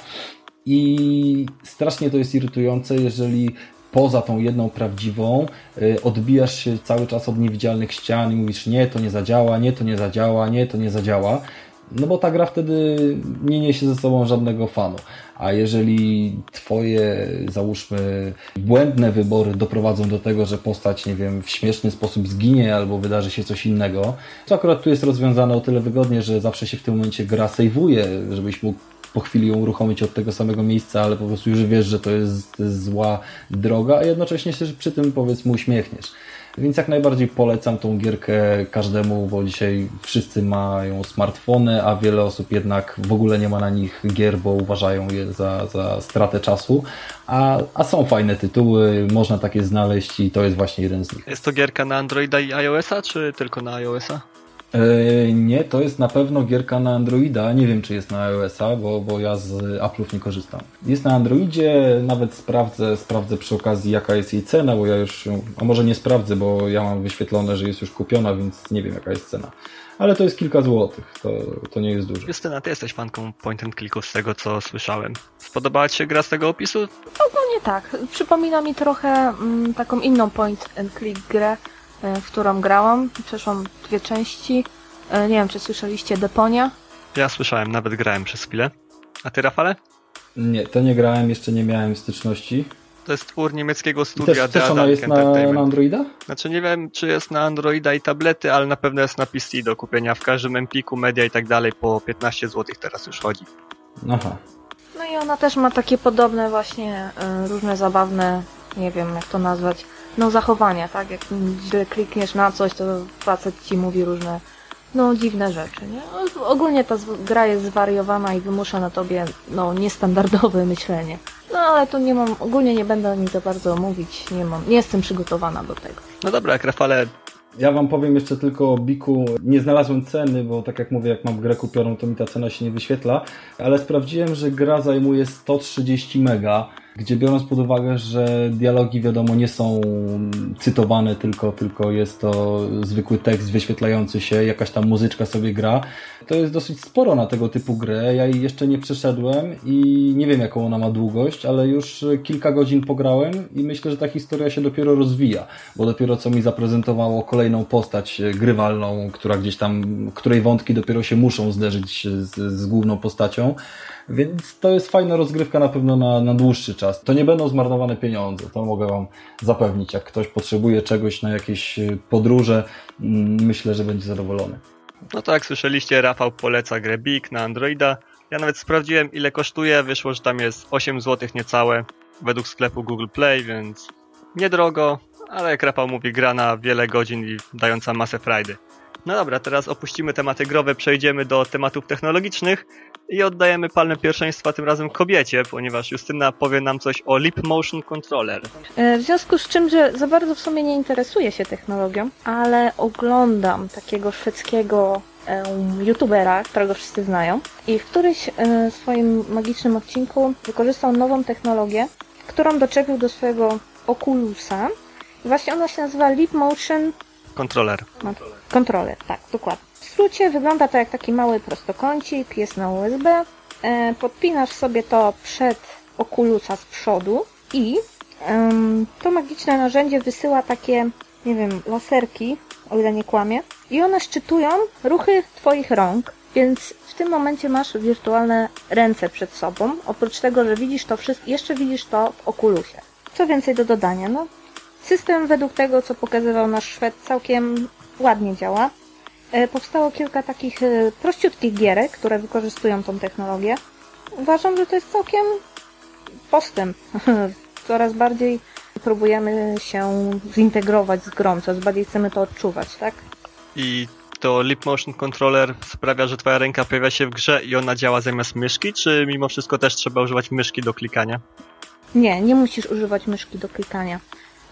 I strasznie to jest irytujące, jeżeli poza tą jedną prawdziwą y, odbijasz się cały czas od niewidzialnych ścian i mówisz nie, to nie zadziała, nie, to nie zadziała, nie, to nie zadziała. No bo ta gra wtedy nie niesie ze sobą żadnego fanu. A jeżeli twoje, załóżmy, błędne wybory doprowadzą do tego, że postać, nie wiem, w śmieszny sposób zginie albo wydarzy się coś innego, to akurat tu jest rozwiązane o tyle wygodnie, że zawsze się w tym momencie gra sejwuje, żebyś mógł po chwili ją uruchomić od tego samego miejsca, ale po prostu już wiesz, że to jest, zła droga, a jednocześnie się przy tym powiedzmy uśmiechniesz. Więc jak najbardziej polecam tą gierkę każdemu, bo dzisiaj wszyscy mają smartfony, a wiele osób jednak w ogóle nie ma na nich gier, bo uważają je za, za stratę czasu. A, a są fajne tytuły, można takie znaleźć i to jest właśnie jeden z nich. Jest to gierka na Androida i iOS-a, czy tylko na iOS-a? E, nie, to jest na pewno gierka na Androida. Nie wiem, czy jest na iOS-a, bo, bo ja z Apple'ów nie korzystam. Jest na Androidzie, nawet sprawdzę, sprawdzę przy okazji, jaka jest jej cena, bo ja już, a może nie sprawdzę, bo ja mam wyświetlone, że jest już kupiona, więc nie wiem, jaka jest cena. Ale to jest kilka złotych, to, to nie jest dużo. Justyna, ty jesteś fanką point and clicków z tego, co słyszałem. Spodobała ci się gra z tego opisu? Ogólnie tak. Przypomina mi trochę mm, taką inną point and click grę, w którą grałam. Przeszłam dwie części. E, nie wiem, czy słyszeliście Deponia? Ja słyszałem, nawet grałem przez chwilę. A ty, Rafale? Nie, to nie grałem, jeszcze nie miałem styczności. To jest twór niemieckiego I studia też, też The ona jest na, na Androida? Znaczy nie wiem, czy jest na Androida i tablety, ale na pewno jest na PC do kupienia w każdym Empiku, media i tak dalej. Po 15 zł teraz już chodzi. Aha. No i ona też ma takie podobne właśnie e, różne zabawne, nie wiem jak to nazwać, no zachowania, tak? Jak źle klikniesz na coś, to facet ci mówi różne, no dziwne rzeczy, nie? Ogólnie ta gra jest zwariowana i wymusza na tobie, no niestandardowe myślenie. No ale tu nie mam, ogólnie nie będę o nim za bardzo mówić, nie mam, nie jestem przygotowana do tego. No dobra, jak Rafale Ja wam powiem jeszcze tylko o Biku. Nie znalazłem ceny, bo tak jak mówię, jak mam grę kupioną, to mi ta cena się nie wyświetla, ale sprawdziłem, że gra zajmuje 130 mega, gdzie biorąc pod uwagę, że dialogi wiadomo nie są cytowane, tylko, tylko jest to zwykły tekst wyświetlający się, jakaś tam muzyczka sobie gra, to jest dosyć sporo na tego typu grę. Ja jej jeszcze nie przeszedłem i nie wiem jaką ona ma długość, ale już kilka godzin pograłem i myślę, że ta historia się dopiero rozwija, bo dopiero co mi zaprezentowało kolejną postać grywalną, która gdzieś tam, której wątki dopiero się muszą zderzyć z, z główną postacią. Więc to jest fajna rozgrywka na pewno na, na dłuższy czas. To nie będą zmarnowane pieniądze, to mogę Wam zapewnić. Jak ktoś potrzebuje czegoś na jakieś e, podróże, mm, myślę, że będzie zadowolony. No to jak słyszeliście, Rafał poleca grę Big na Androida. Ja nawet sprawdziłem ile kosztuje, wyszło, że tam jest 8 zł niecałe według sklepu Google Play, więc niedrogo, ale jak Rafał mówi, gra na wiele godzin i dająca masę frajdy. No dobra, teraz opuścimy tematy growe, przejdziemy do tematów technologicznych i oddajemy palmę pierwszeństwa tym razem kobiecie, ponieważ Justyna powie nam coś o Leap Motion Controller. E, W związku z czym, że za bardzo w sumie nie interesuję się technologią, ale oglądam takiego szwedzkiego em, youtubera, którego wszyscy znają i w którymś e, swoim magicznym odcinku wykorzystał nową technologię, którą doczepił do swojego Oculusa. I właśnie ona się nazywa Leap Motion Kontroler. Controller, tak, dokładnie. Skrócie wygląda to jak taki mały prostokącik, jest na USB. E, podpinasz sobie to przed okulusa z przodu i to magiczne narzędzie wysyła takie, nie wiem, laserki, o ile nie kłamie, i one szczytują ruchy Twoich rąk, więc w tym momencie masz wirtualne ręce przed sobą. Oprócz tego, że widzisz to wszystko, jeszcze widzisz to w okulusie. Co więcej do dodania? No, System według tego, co pokazywał nasz Szwed, całkiem ładnie działa. E, Powstało kilka takich e, prościutkich gierek, które wykorzystują tą technologię. Uważam, że to jest całkiem postęp. Coraz bardziej próbujemy się zintegrować z grą, coraz bardziej chcemy to odczuwać, tak? I to Leap Motion Controller sprawia, że twoja ręka pojawia się w grze i ona działa zamiast myszki, czy mimo wszystko też trzeba używać myszki do klikania? Nie, nie musisz używać myszki do klikania.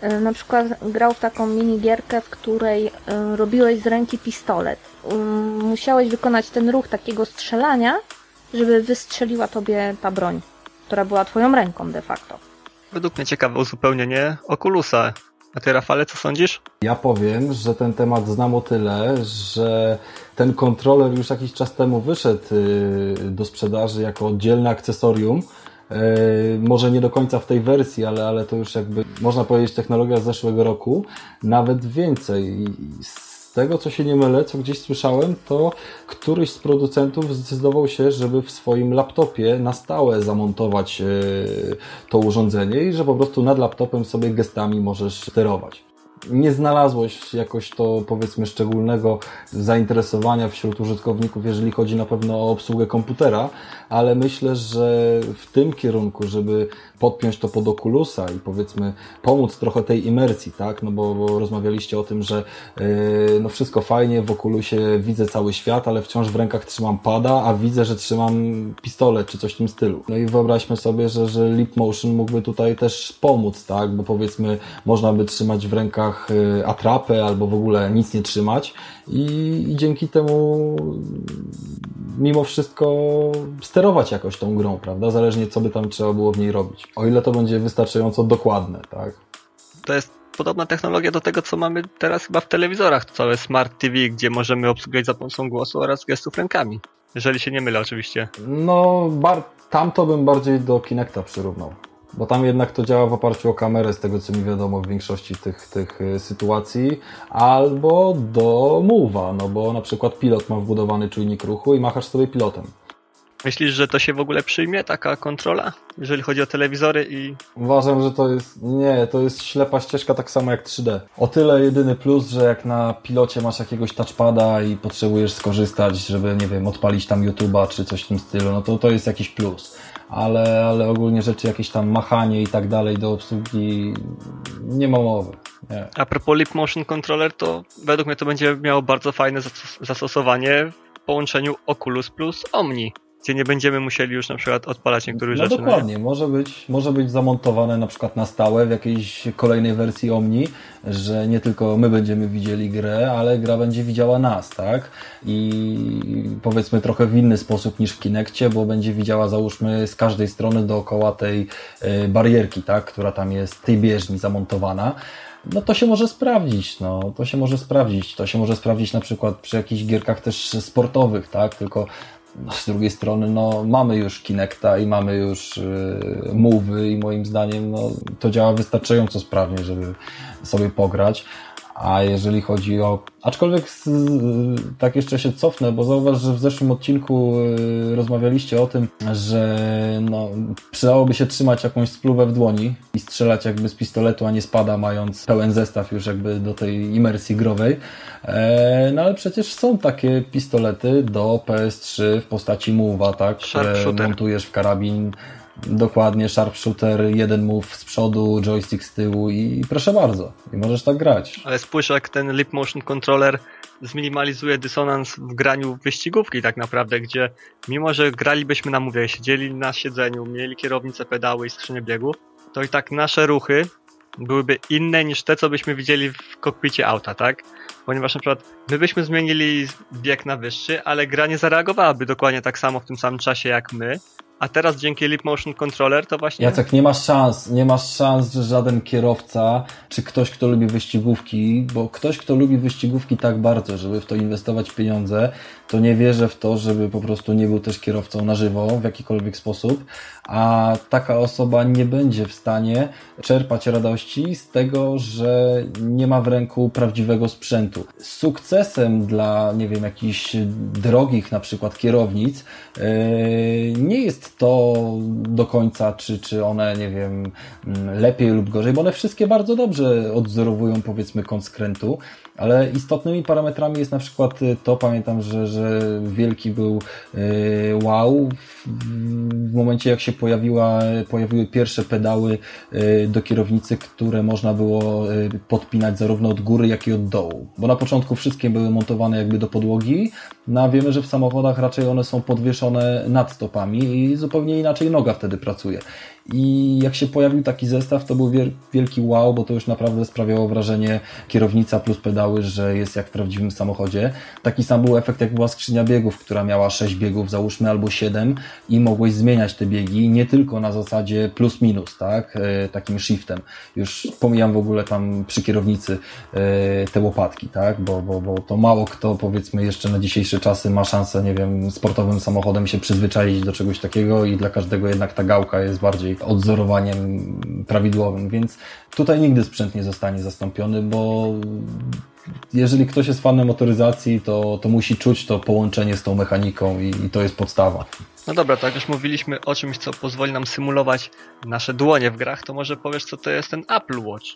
E, Na przykład grał w taką minigierkę, w której e, robiłeś z ręki pistolet. Um, Musiałeś wykonać ten ruch takiego strzelania, żeby wystrzeliła tobie ta broń, która była twoją ręką de facto. Według mnie ciekawe uzupełnienie Oculusa. A ty, Rafale, co sądzisz? Ja powiem, że ten temat znam o tyle, że ten kontroler już jakiś czas temu wyszedł y, do sprzedaży jako oddzielne akcesorium. Y, Może nie do końca w tej wersji, ale, ale to już jakby można powiedzieć technologia z zeszłego roku. Nawet więcej. Z tego co się nie mylę, co gdzieś słyszałem, to któryś z producentów zdecydował się, żeby w swoim laptopie na stałe zamontować y, to urządzenie i że po prostu nad laptopem sobie gestami możesz sterować nie znalazłeś jakoś to powiedzmy szczególnego zainteresowania wśród użytkowników, jeżeli chodzi na pewno o obsługę komputera, ale myślę, że w tym kierunku, żeby podpiąć to pod Oculusa i powiedzmy pomóc trochę tej imersji, tak? No bo, bo rozmawialiście o tym, że yy, no wszystko fajnie, w Oculusie widzę cały świat, ale wciąż w rękach trzymam pada, a widzę, że trzymam pistolet czy coś w tym stylu. No i wyobraźmy sobie, że, że Leap Motion mógłby tutaj też pomóc, tak? Bo powiedzmy można by trzymać w rękach y, atrapę albo w ogóle nic nie trzymać i, i dzięki temu mimo wszystko sterować jakoś tą grą, prawda? Zależnie co by tam trzeba było w niej robić. O ile to będzie wystarczająco dokładne, tak? To jest podobna technologia do tego, co mamy teraz chyba w telewizorach. To całe Smart TV, gdzie możemy obsługiwać za pomocą głosu oraz gestów rękami. Jeżeli się nie mylę, oczywiście. No, bar- tam to bym bardziej do Kinecta przyrównał. Bo tam jednak to działa w oparciu o kamerę, z tego co mi wiadomo w większości tych, tych y, sytuacji, albo do Move'a, no bo na przykład pilot ma wbudowany czujnik ruchu i machasz sobie pilotem. Myślisz, że to się w ogóle przyjmie, taka kontrola, jeżeli chodzi o telewizory i... Uważam, że to jest, nie, to jest ślepa ścieżka tak samo jak 3D. O tyle jedyny plus, że jak na pilocie masz jakiegoś touchpada i potrzebujesz skorzystać, żeby, nie wiem, odpalić tam YouTube'a czy coś w tym stylu, no to to jest jakiś plus. Ale, ale ogólnie rzeczy, jakieś tam machanie i tak dalej do obsługi, nie ma mowy. Nie. A propos Lip Motion Controller, to według mnie to będzie miało bardzo fajne zastos- zastosowanie w połączeniu Oculus plus Omni, gdzie nie będziemy musieli już na przykład odpalać niektórych No rzeczy. nie? dokładnie, może być, może być zamontowane na przykład na stałe w jakiejś kolejnej wersji Omni, że nie tylko my będziemy widzieli grę, ale gra będzie widziała nas, tak? I powiedzmy trochę w inny sposób niż w Kinectie, bo będzie widziała załóżmy z każdej strony dookoła tej y, barierki, tak? Która tam jest, tej bieżni zamontowana. No to się może sprawdzić, no to się może sprawdzić. To się może sprawdzić na przykład przy jakichś gierkach też sportowych, tak? Tylko no, z drugiej strony, no, mamy już Kinecta i mamy już Move'y i moim zdaniem no, to działa wystarczająco sprawnie, żeby sobie pograć. A jeżeli chodzi o. Aczkolwiek z, tak jeszcze się cofnę, bo zauważ, że w zeszłym odcinku yy, rozmawialiście o tym, że no, przydałoby się trzymać jakąś spluwę w dłoni i strzelać jakby z pistoletu, a nie spada, mając pełen zestaw już jakby do tej imersji growej. E, no ale przecież są takie pistolety do PS3 w postaci Move'a, tak? Które montujesz w karabin. Dokładnie, sharpshooter, jeden move z przodu, joystick z tyłu i proszę bardzo, i możesz tak grać. Ale spójrz, jak ten Lip Motion Controller zminimalizuje dysonans w graniu wyścigówki tak naprawdę, gdzie mimo, że gralibyśmy na mówię, siedzieli na siedzeniu, mieli kierownicę, pedały i skrzynię biegów, to i tak nasze ruchy byłyby inne niż te, co byśmy widzieli w kokpicie auta, tak? Ponieważ na przykład my byśmy zmienili bieg na wyższy, ale gra nie zareagowałaby dokładnie tak samo w tym samym czasie jak my, a teraz dzięki Lip Motion Controller to właśnie... Jacek, nie masz szans, nie masz szans, że żaden kierowca, czy ktoś, kto lubi wyścigówki, bo ktoś, kto lubi wyścigówki tak bardzo, żeby w to inwestować pieniądze, to nie wierzę w to, żeby po prostu nie był też kierowcą na żywo w jakikolwiek sposób, a taka osoba nie będzie w stanie czerpać radości z tego, że nie ma w ręku prawdziwego sprzętu. Sukcesem dla, nie wiem, jakichś drogich na przykład kierownic yy, nie jest to do końca, czy, czy one, nie wiem, mm, lepiej lub gorzej, bo one wszystkie bardzo dobrze odwzorowują powiedzmy kąt skrętu, ale istotnymi parametrami jest na przykład to, pamiętam, że, że wielki był yy, wow w, momencie jak się pojawiła, pojawiły pierwsze pedały yy, do kierownicy, które można było yy, podpinać zarówno od góry, jak i od dołu. Bo na początku wszystkie były montowane jakby do podłogi, no a wiemy, że w samochodach raczej one są podwieszone nad stopami i zupełnie inaczej noga wtedy pracuje. I jak się pojawił taki zestaw, to był wiel- wielki wow, bo to już naprawdę sprawiało wrażenie kierownica plus pedały, że jest jak w prawdziwym samochodzie. Taki sam był efekt, jak była skrzynia biegów, która miała 6 biegów, załóżmy, albo 7 i mogłeś zmieniać te biegi nie tylko na zasadzie plus minus, tak, e, takim shiftem. Już pomijam w ogóle tam przy kierownicy e, te łopatki, tak, bo, bo, bo to mało kto powiedzmy jeszcze na dzisiejsze czasy ma szansę, nie wiem, sportowym samochodem się przyzwyczaić do czegoś takiego i dla każdego jednak ta gałka jest bardziej odzorowaniem prawidłowym, więc tutaj nigdy sprzęt nie zostanie zastąpiony, bo jeżeli ktoś jest fanem motoryzacji, to, to musi czuć to połączenie z tą mechaniką i, i to jest podstawa. No dobra, to jak już mówiliśmy o czymś, co pozwoli nam symulować nasze dłonie w grach, to może powiesz, co to jest ten Apple Watch.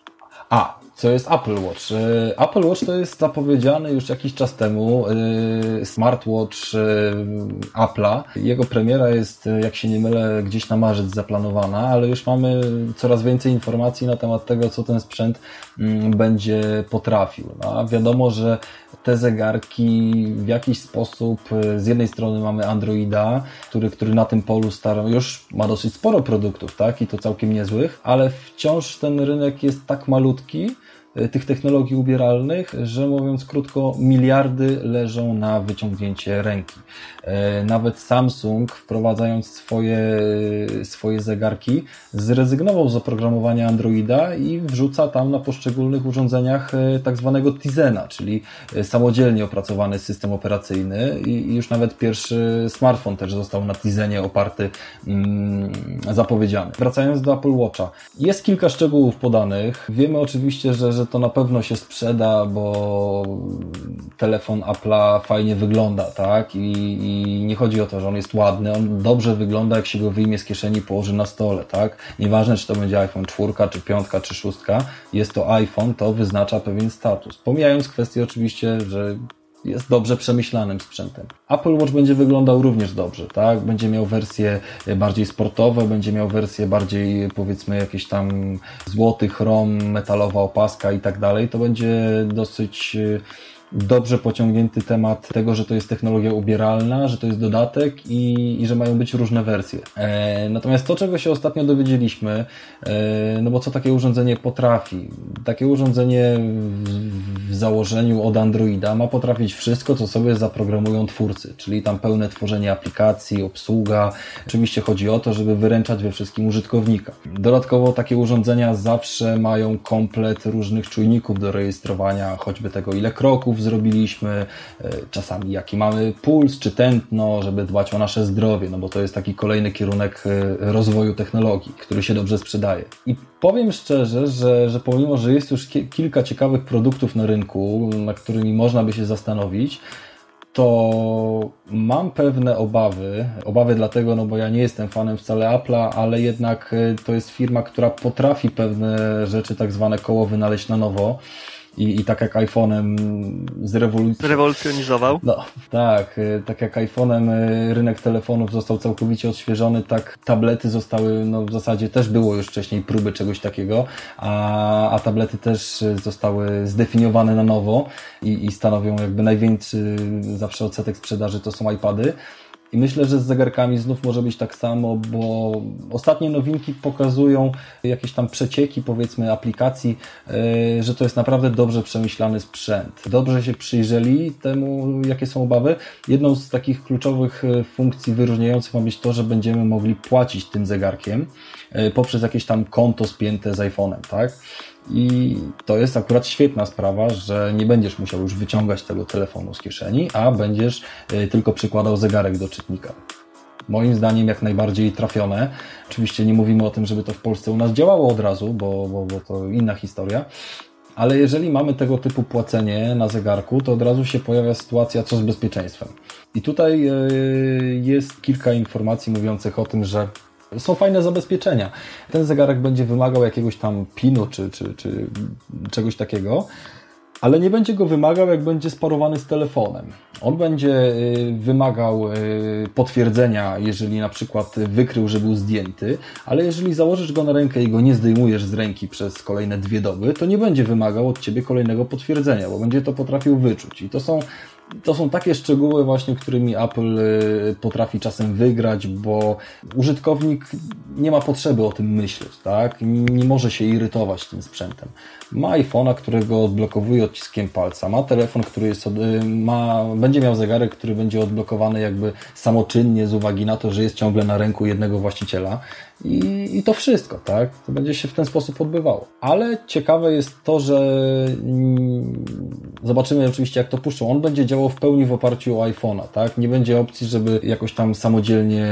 A, co jest Apple Watch? E, Apple Watch to jest zapowiedziany już jakiś czas temu e, smartwatch e, Apple'a. Jego premiera jest, jak się nie mylę, gdzieś na marzec zaplanowana, ale już mamy coraz więcej informacji na temat tego, co ten sprzęt mm, będzie potrafił. No, a wiadomo, że te zegarki w jakiś sposób, z jednej strony mamy Androida, który, który na tym polu stara, już ma dosyć sporo produktów, tak, i to całkiem niezłych, ale wciąż ten rynek jest tak malutki, tych technologii ubieralnych, że mówiąc krótko, miliardy leżą na wyciągnięcie ręki. E, nawet Samsung, wprowadzając swoje, swoje zegarki, zrezygnował z oprogramowania Androida i wrzuca tam na poszczególnych urządzeniach e, tak zwanego Tizena, czyli samodzielnie opracowany system operacyjny i już nawet pierwszy smartfon też został na Tizenie oparty, mm, zapowiedziany. Wracając do Apple Watcha. Jest kilka szczegółów podanych. Wiemy oczywiście, że, że to na pewno się sprzeda, bo telefon Apple'a fajnie wygląda, tak? I, I, nie chodzi o to, że on jest ładny, on dobrze wygląda, jak się go wyjmie z kieszeni i położy na stole, tak? Nieważne, czy to będzie iPhone 4, czy 5, czy 6, jest to iPhone, to wyznacza pewien status. Pomijając kwestię oczywiście, że jest dobrze przemyślanym sprzętem. Apple Watch będzie wyglądał również dobrze, tak? Będzie miał wersje bardziej sportowe, będzie miał wersje bardziej powiedzmy jakieś tam złoty, chrom, metalowa opaska i tak dalej. To będzie dosyć dobrze pociągnięty temat tego, że to jest technologia ubieralna, że to jest dodatek i, i że mają być różne wersje. E, natomiast to, czego się ostatnio dowiedzieliśmy, e, no bo co takie urządzenie potrafi? Takie urządzenie w, w założeniu od Androida ma potrafić wszystko, co sobie zaprogramują twórcy, czyli tam pełne tworzenie aplikacji, obsługa. Oczywiście chodzi o to, żeby wyręczać we wszystkim użytkownika. Dodatkowo takie urządzenia zawsze mają komplet różnych czujników do rejestrowania, choćby tego, ile kroków zrobiliśmy, e, czasami jaki mamy puls czy tętno, żeby dbać o nasze zdrowie, no bo to jest taki kolejny kierunek e, rozwoju technologii, który się dobrze sprzedaje. I powiem szczerze, że, że pomimo, że jest już kilka ciekawych produktów na rynku, na którymi można by się zastanowić, to mam pewne obawy. Obawy dlatego, no bo ja nie jestem fanem wcale Apple'a, ale jednak e, to jest firma, która potrafi pewne rzeczy tak zwane koło wynaleźć na nowo i, i tak jak iPhone'em zrewolucjonizował. No, tak, y, tak jak iPhone'em y, rynek telefonów został całkowicie odświeżony, tak tablety zostały, no w zasadzie też było już wcześniej próby czegoś takiego, a, a tablety też zostały zdefiniowane na nowo i, i stanowią jakby największy zawsze odsetek sprzedaży to są iPady. I myślę, że z zegarkami znów może być tak samo, bo ostatnie nowinki pokazują jakieś tam przecieki, powiedzmy, aplikacji, e, że to jest naprawdę dobrze przemyślany sprzęt. Dobrze się przyjrzeli temu, jakie są obawy. Jedną z takich kluczowych e, funkcji wyróżniających ma być to, że będziemy mogli płacić tym zegarkiem e, poprzez jakieś tam konto spięte z iPhone'em, tak? I to jest akurat świetna sprawa, że nie będziesz musiał już wyciągać tego telefonu z kieszeni, a będziesz y, tylko przykładał zegarek do czytnika. Moim zdaniem jak najbardziej trafione. Oczywiście nie mówimy o tym, żeby to w Polsce u nas działało od razu, bo, bo, bo to inna historia. Ale jeżeli mamy tego typu płacenie na zegarku, to od razu się pojawia sytuacja, co z bezpieczeństwem. I tutaj y, jest kilka informacji mówiących o tym, że są fajne zabezpieczenia. Ten zegarek będzie wymagał jakiegoś tam pinu czy, czy, czy czegoś takiego, ale nie będzie go wymagał, jak będzie sparowany z telefonem. On będzie y, wymagał y, potwierdzenia, jeżeli na przykład wykrył, że był zdjęty, ale jeżeli założysz go na rękę i go nie zdejmujesz z ręki przez kolejne dwie doby, to nie będzie wymagał od Ciebie kolejnego potwierdzenia, bo będzie to potrafił wyczuć. I to są to są takie szczegóły właśnie, którymi Apple y, potrafi czasem wygrać, bo użytkownik nie ma potrzeby o tym myśleć, tak? Nie może się irytować tym sprzętem. Ma iPhone'a, którego odblokowuje odciskiem palca, ma telefon, który jest, y, ma, będzie miał zegarek, który będzie odblokowany jakby samoczynnie z uwagi na to, że jest ciągle na ręku jednego właściciela i, I to wszystko, tak? To będzie się w ten sposób odbywało. Ale ciekawe jest to, że mm, zobaczymy oczywiście, jak to puszczą. On będzie działał w pełni w oparciu o iPhone'a, tak? Nie będzie opcji, żeby jakoś tam samodzielnie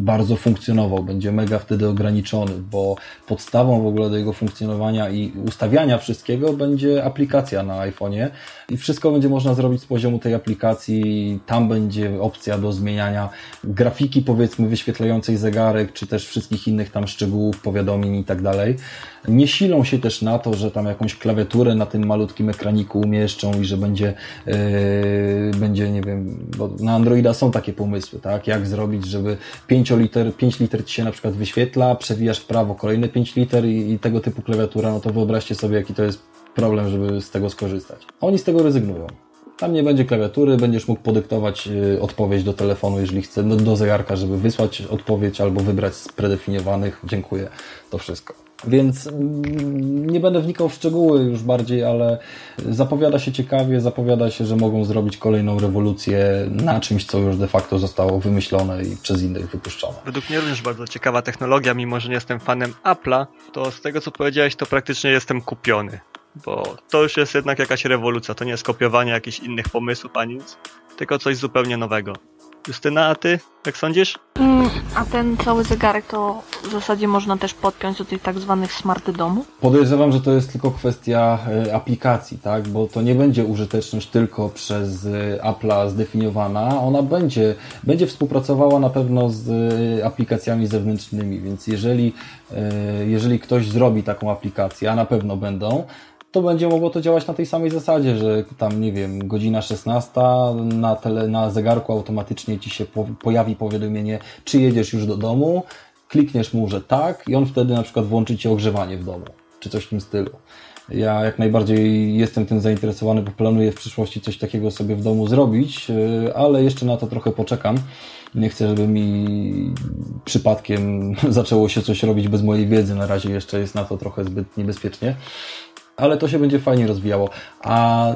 bardzo funkcjonował. Będzie mega wtedy ograniczony, bo podstawą w ogóle do jego funkcjonowania i ustawiania wszystkiego będzie aplikacja na iPhone'ie i wszystko będzie można zrobić z poziomu tej aplikacji. Tam będzie opcja do zmieniania grafiki, powiedzmy, wyświetlającej zegarek, czy też wszystkich innych tam szczegółów, powiadomień i tak dalej. Nie silą się też na to, że tam jakąś klawiaturę na tym malutkim ekraniku umieszczą i że będzie, yy, będzie nie wiem, bo na Androida są takie pomysły, tak? Jak zrobić, żeby 5 liter, 5 liter Ci się na przykład wyświetla, przewijasz w prawo kolejne 5 liter i, i tego typu klawiatura, no to wyobraźcie sobie, jaki to jest problem, żeby z tego skorzystać. Oni z tego rezygnują. Tam nie będzie klawiatury, będziesz mógł podyktować y, odpowiedź do telefonu, jeżeli chce, do, do zegarka, żeby wysłać odpowiedź albo wybrać z predefiniowanych. Dziękuję. To wszystko. Więc mm, nie będę wnikał w szczegóły już bardziej, ale zapowiada się ciekawie, zapowiada się, że mogą zrobić kolejną rewolucję na czymś, co już de facto zostało wymyślone i przez innych wypuszczone. Według mnie również bardzo ciekawa technologia, mimo że nie jestem fanem Apple'a, to z tego co powiedziałeś, to praktycznie jestem kupiony. Bo to już jest jednak jakaś rewolucja, to nie jest kopiowanie jakichś innych pomysłów ani nic, tylko coś zupełnie nowego. Justyna, a ty, jak sądzisz? Mm, a ten cały zegarek to w zasadzie można też podpiąć do tych tak zwanych smart domów? Podejrzewam, że to jest tylko kwestia e, aplikacji, tak? Bo to nie będzie użyteczność tylko przez e, Apple'a zdefiniowana. Ona będzie, będzie współpracowała na pewno z e, aplikacjami zewnętrznymi, więc jeżeli, jeżeli ktoś zrobi taką aplikację, a na pewno będą, to będzie mogło to działać na tej samej zasadzie, że tam, nie wiem, godzina 16 na, tele, na zegarku automatycznie Ci się po, pojawi powiadomienie, czy jedziesz już do domu, klikniesz mu, że tak i on wtedy na przykład włączy Ci ogrzewanie w domu, czy coś w tym stylu. Ja jak najbardziej jestem tym zainteresowany, bo planuję w przyszłości coś takiego sobie w domu zrobić, y, ale jeszcze na to trochę poczekam. Nie chcę, żeby mi przypadkiem zaczęło się coś robić bez mojej wiedzy. Na razie jeszcze jest na to trochę zbyt niebezpiecznie ale to się będzie fajnie rozwijało. A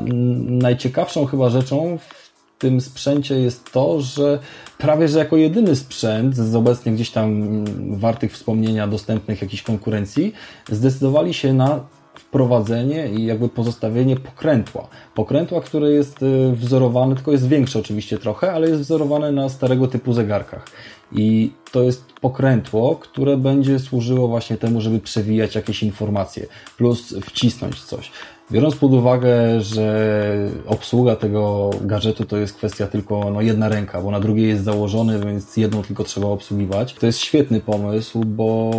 najciekawszą chyba rzeczą w tym sprzęcie jest to, że prawie że jako jedyny sprzęt z obecnie gdzieś tam wartych wspomnienia dostępnych jakiejś konkurencji zdecydowali się na wprowadzenie i jakby pozostawienie pokrętła. Pokrętła, które jest y, wzorowane, tylko jest większe oczywiście trochę, ale jest wzorowane na starego typu zegarkach. I to jest pokrętło, które będzie służyło właśnie temu, żeby przewijać jakieś informacje, plus wcisnąć coś. Biorąc pod uwagę, że obsługa tego gadżetu to jest kwestia tylko no, jedna ręka, bo na drugiej jest założony, więc jedną tylko trzeba obsługiwać. To jest świetny pomysł, bo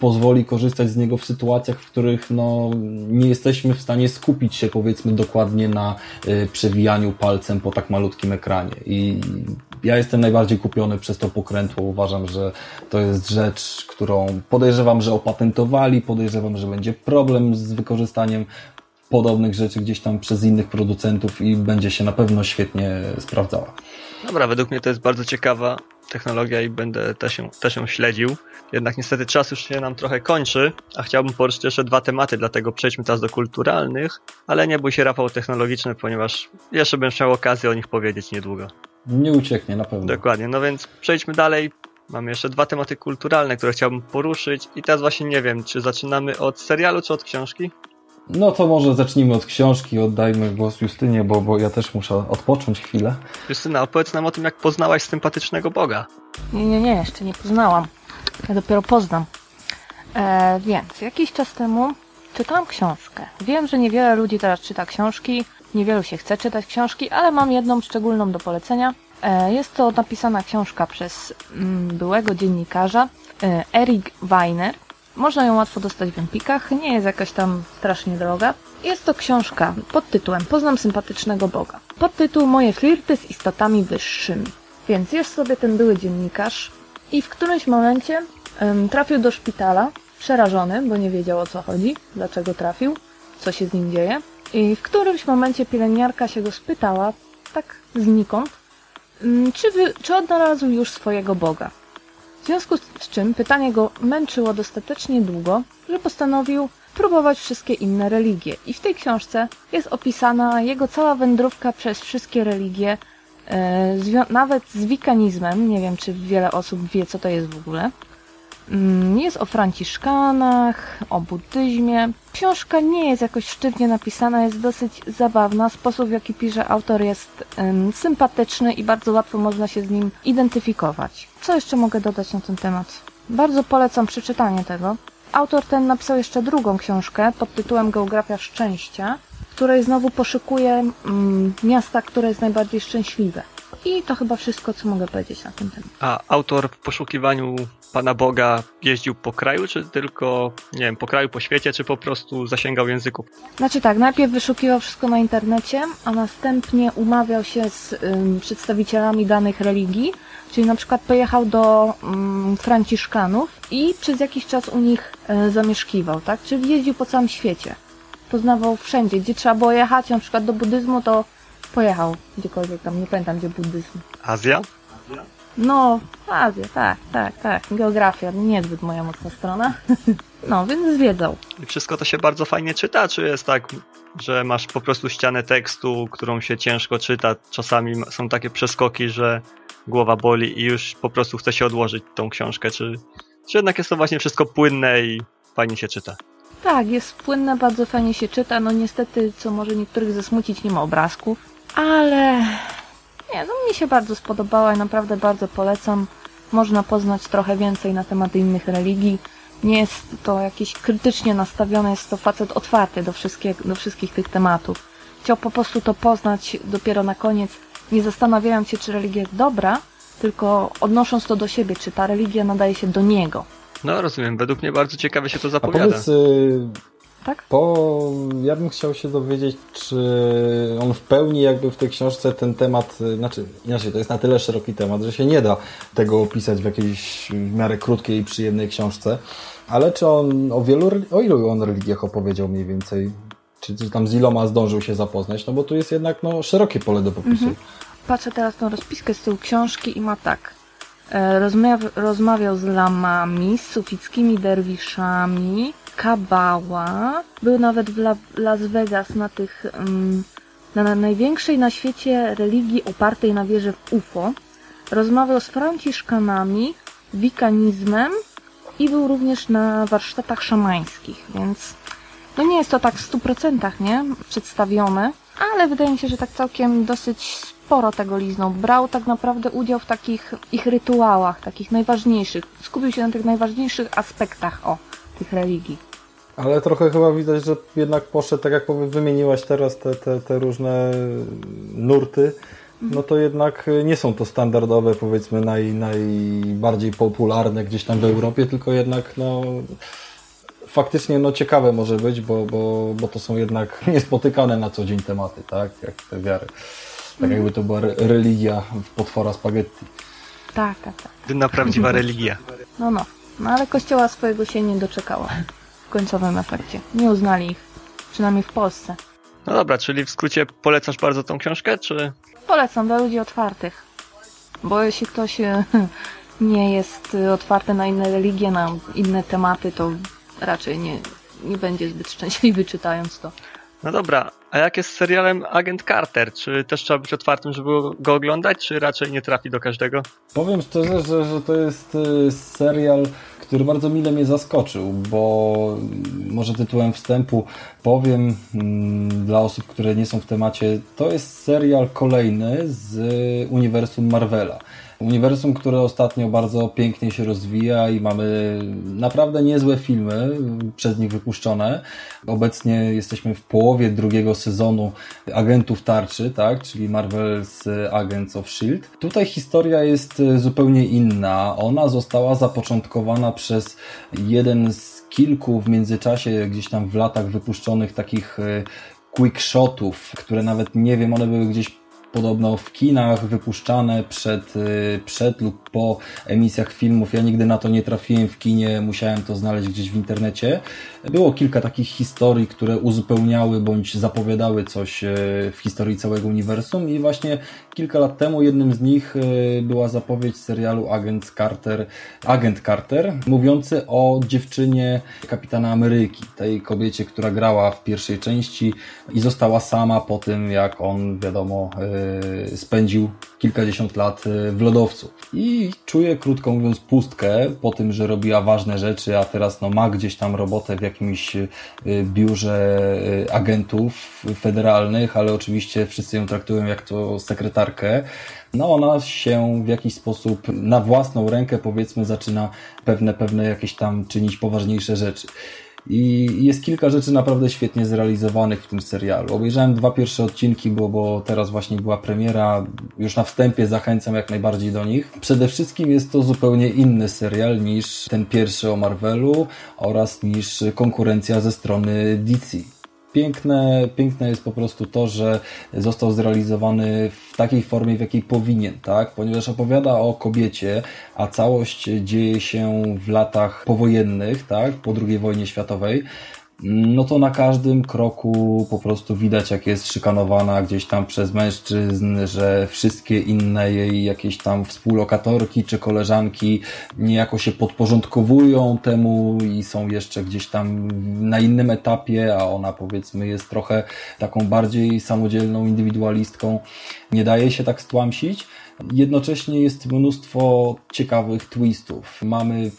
pozwoli korzystać z niego w sytuacjach, w których no, nie jesteśmy w stanie skupić się powiedzmy dokładnie na y, przewijaniu palcem po tak malutkim ekranie. I ja jestem najbardziej kupiony przez to pokrętło. Uważam, że to jest rzecz, którą podejrzewam, że opatentowali, podejrzewam, że będzie problem z wykorzystaniem podobnych rzeczy gdzieś tam przez innych producentów i będzie się na pewno świetnie sprawdzała. Dobra, według mnie to jest bardzo ciekawa technologia i będę też ją, też śledził. Jednak niestety czas już się nam trochę kończy, a chciałbym poruszyć jeszcze dwa tematy, dlatego przejdźmy teraz do kulturalnych, ale nie bój się Rafał technologiczny, ponieważ jeszcze będę miał okazję o nich powiedzieć niedługo. Nie ucieknie, na pewno. Dokładnie, no więc przejdźmy dalej. Mamy jeszcze dwa tematy kulturalne, które chciałbym poruszyć i teraz właśnie nie wiem, czy zaczynamy od serialu, czy od książki? No to może zacznijmy od książki, oddajmy głos Justynie, bo, bo ja też muszę odpocząć chwilę. Justyna, opowiedz nam o tym, jak poznałaś sympatycznego Boga. Nie, nie, nie, jeszcze nie poznałam. Ja dopiero poznam. E, więc jakiś czas temu czytałam książkę. Wiem, że niewiele ludzi teraz czyta książki, niewielu się chce czytać książki, ale mam jedną szczególną do polecenia. E, jest to napisana książka przez mm, byłego dziennikarza e, Eric Weiner można ją łatwo dostać w Empikach, nie jest jakaś tam strasznie droga. Jest to książka pod tytułem Poznam sympatycznego Boga. Podtytuł Moje flirty z istotami wyższymi. Więc jest sobie ten były dziennikarz i w którymś momencie trafił do szpitala, przerażony, bo nie wiedział o co chodzi, dlaczego trafił, co się z nim dzieje. I w którymś momencie pielęgniarka się go spytała, tak znikąd, um, czy, wy, czy odnalazł już swojego Boga. W związku z czym pytanie go męczyło dostatecznie długo, że postanowił próbować wszystkie inne religie. I w tej książce jest opisana jego cała wędrówka przez wszystkie religie, e, nawet z wikanizmem. Nie wiem, czy wiele osób wie, co to jest w ogóle. Mm, jest o franciszkanach, o buddyzmie. Książka nie jest jakoś sztywnie napisana, jest dosyć zabawna. Sposób, w jaki pisze autor jest sympatyczny i bardzo łatwo można się z nim identyfikować. Co jeszcze mogę dodać na ten temat? Bardzo polecam przeczytanie tego. Autor ten napisał jeszcze drugą książkę pod tytułem Geografia Szczęścia, w której znowu poszukuje um, miasta, które jest najbardziej szczęśliwe. I to chyba wszystko, co mogę powiedzieć na ten temat. A autor w poszukiwaniu Pana Boga jeździł po kraju, czy tylko, nie wiem, po kraju, po świecie, czy po prostu zasięgał języków? Znaczy tak, najpierw wyszukiwał wszystko na internecie, a następnie umawiał się z przedstawicielami danych religii, czyli na przykład pojechał do Franciszkanów i przez jakiś czas u nich y, zamieszkiwał, tak? Czyli jeździł po całym świecie. Poznawał wszędzie, gdzie trzeba było jechać, na przykład do buddyzmu, to pojechał gdziekolwiek tam, nie pamiętam gdzie buddyzm. Azja? No, Azja, tak, tak, tak. Geografia, niezbyt moja mocna strona. No, więc zwiedzał. I wszystko to się bardzo fajnie czyta, czy jest tak, że masz po prostu ścianę tekstu, którą się ciężko czyta? Czasami są takie przeskoki, że głowa boli i już po prostu chce się odłożyć tą książkę, czy, czy jednak jest to właśnie wszystko płynne i fajnie się czyta? Tak, jest płynne, bardzo fajnie się czyta. No niestety, co może niektórych zasmucić, nie ma obrazków. Ale nie, no mi się bardzo spodobała i naprawdę bardzo polecam. Można poznać trochę więcej na temat innych religii. Nie jest to jakieś krytycznie nastawione, jest to facet otwarty do, do wszystkich tych tematów. Chciał po prostu to poznać dopiero na koniec, nie zastanawiając się, czy religia jest dobra, tylko odnosząc to do siebie, czy ta religia nadaje się do niego. No rozumiem, według mnie bardzo ciekawie się to zapowiada. A powiedz, y, tak? Po, ja bym chciał się dowiedzieć, czy on w pełni jakby w tej książce ten temat, y, znaczy inaczej, to jest na tyle szeroki temat, że się nie da tego opisać w jakiejś w miarę krótkiej i przyjemnej książce, ale czy on o wielu, o ilu on religiach opowiedział mniej więcej? Czy, czy tam z iloma zdążył się zapoznać? No bo tu jest jednak no, szerokie pole do popisu. Mhm. Patrzę teraz na rozpiskę z tyłu książki i ma tak. E, rozmawiał, z lamami, z sufickimi derwiszami, kabała. Był nawet w La Las Vegas na tych, um, na największej na świecie religii opartej na wierze w UFO. Rozmawiał z franciszkanami, wikanizmem i był również na warsztatach szamańskich, więc no nie jest to tak w stu procentach, nie? Przedstawione, ale wydaje mi się, że tak całkiem dosyć sporo tego liznął. Brał tak naprawdę udział w takich ich rytuałach, takich najważniejszych. Skupił się na tych najważniejszych aspektach, o, tych religii. Ale trochę chyba widać, że jednak poszedł, tak jak wymieniłaś teraz te, te, te różne nurty, no to jednak nie są to standardowe, powiedzmy, naj, najbardziej popularne gdzieś tam w Europie, tylko jednak no, faktycznie no, ciekawe może być, bo, bo, bo to są jednak niespotykane na co dzień tematy, tak, jak te wiary. Tak jakby to była religia potwora spaghetti. Tak, tak, tak. Dynna prawdziwa religia. No, no. No ale kościoła swojego się nie doczekała w końcowym efekcie. Nie uznali ich. Przynajmniej w Polsce. No dobra, czyli w skrócie polecasz bardzo tą książkę, czy... Polecam dla ludzi otwartych. Bo jeśli ktoś nie jest otwarty na inne religie, na inne tematy, to raczej nie, nie będzie zbyt szczęśliwy czytając to. No dobra, a jak jest z serialem Agent Carter? Czy też trzeba być otwartym, żeby go oglądać, czy raczej nie trafi do każdego? Powiem szczerze, że, że to jest y, serial, który bardzo mile mnie zaskoczył, bo może tytułem wstępu powiem mm, dla osób, które nie są w temacie, to jest serial kolejny z uniwersum Marvela. Uniwersum, które ostatnio bardzo pięknie się rozwija i mamy naprawdę niezłe filmy przez nich wypuszczone. Obecnie jesteśmy w połowie drugiego sezonu Agentów Tarczy, tak, czyli Marvel's Agents of S.H.I.E.L.D. Tutaj historia jest zupełnie inna. Ona została zapoczątkowana przez jeden z kilku w międzyczasie gdzieś tam w latach wypuszczonych takich e, quick shotów, które nawet nie wiem, one były gdzieś podobno w kinach wypuszczane przed, y, przed lub po emisjach filmów. Ja nigdy na to nie trafiłem w kinie, musiałem to znaleźć gdzieś w internecie. Było kilka takich historii, które uzupełniały bądź zapowiadały coś y, w historii całego uniwersum i właśnie kilka lat temu jednym z nich y, była zapowiedź serialu Agent Carter, Agent Carter mówiący o dziewczynie kapitana Ameryki, tej kobiecie, która grała w pierwszej części i została sama po tym, jak on, wiadomo, Y, spędził kilkadziesiąt lat y, w lodowcu. I czuje, krótko mówiąc, pustkę po tym, że robiła ważne rzeczy, a teraz no, ma gdzieś tam robotę w jakimś y, biurze agentów federalnych, ale oczywiście wszyscy ją traktują jak to sekretarkę. No ona się w jakiś sposób na własną rękę, powiedzmy, zaczyna pewne, pewne jakieś tam czynić poważniejsze rzeczy. I jest kilka rzeczy naprawdę świetnie zrealizowanych w tym serialu. Obejrzałem dwa pierwsze odcinki, bo, bo teraz właśnie była premiera. Już na wstępie zachęcam jak najbardziej do nich. Przede wszystkim jest to zupełnie inny serial niż ten pierwszy o Marvelu oraz niż konkurencja ze strony DC piękne, piękne jest po prostu to, że został zrealizowany w takiej formie, w jakiej powinien, tak? Ponieważ opowiada o kobiecie, a całość dzieje się w latach powojennych, tak? Po II wojnie światowej. No to na każdym kroku po prostu widać, jak jest szykanowana gdzieś tam przez mężczyzn, że wszystkie inne jej jakieś tam współlokatorki czy koleżanki niejako się podporządkowują temu i są jeszcze gdzieś tam na innym etapie, a ona powiedzmy jest trochę taką bardziej samodzielną indywidualistką. Nie daje się tak stłamsić. Jednocześnie jest mnóstwo ciekawych twistów. Mamy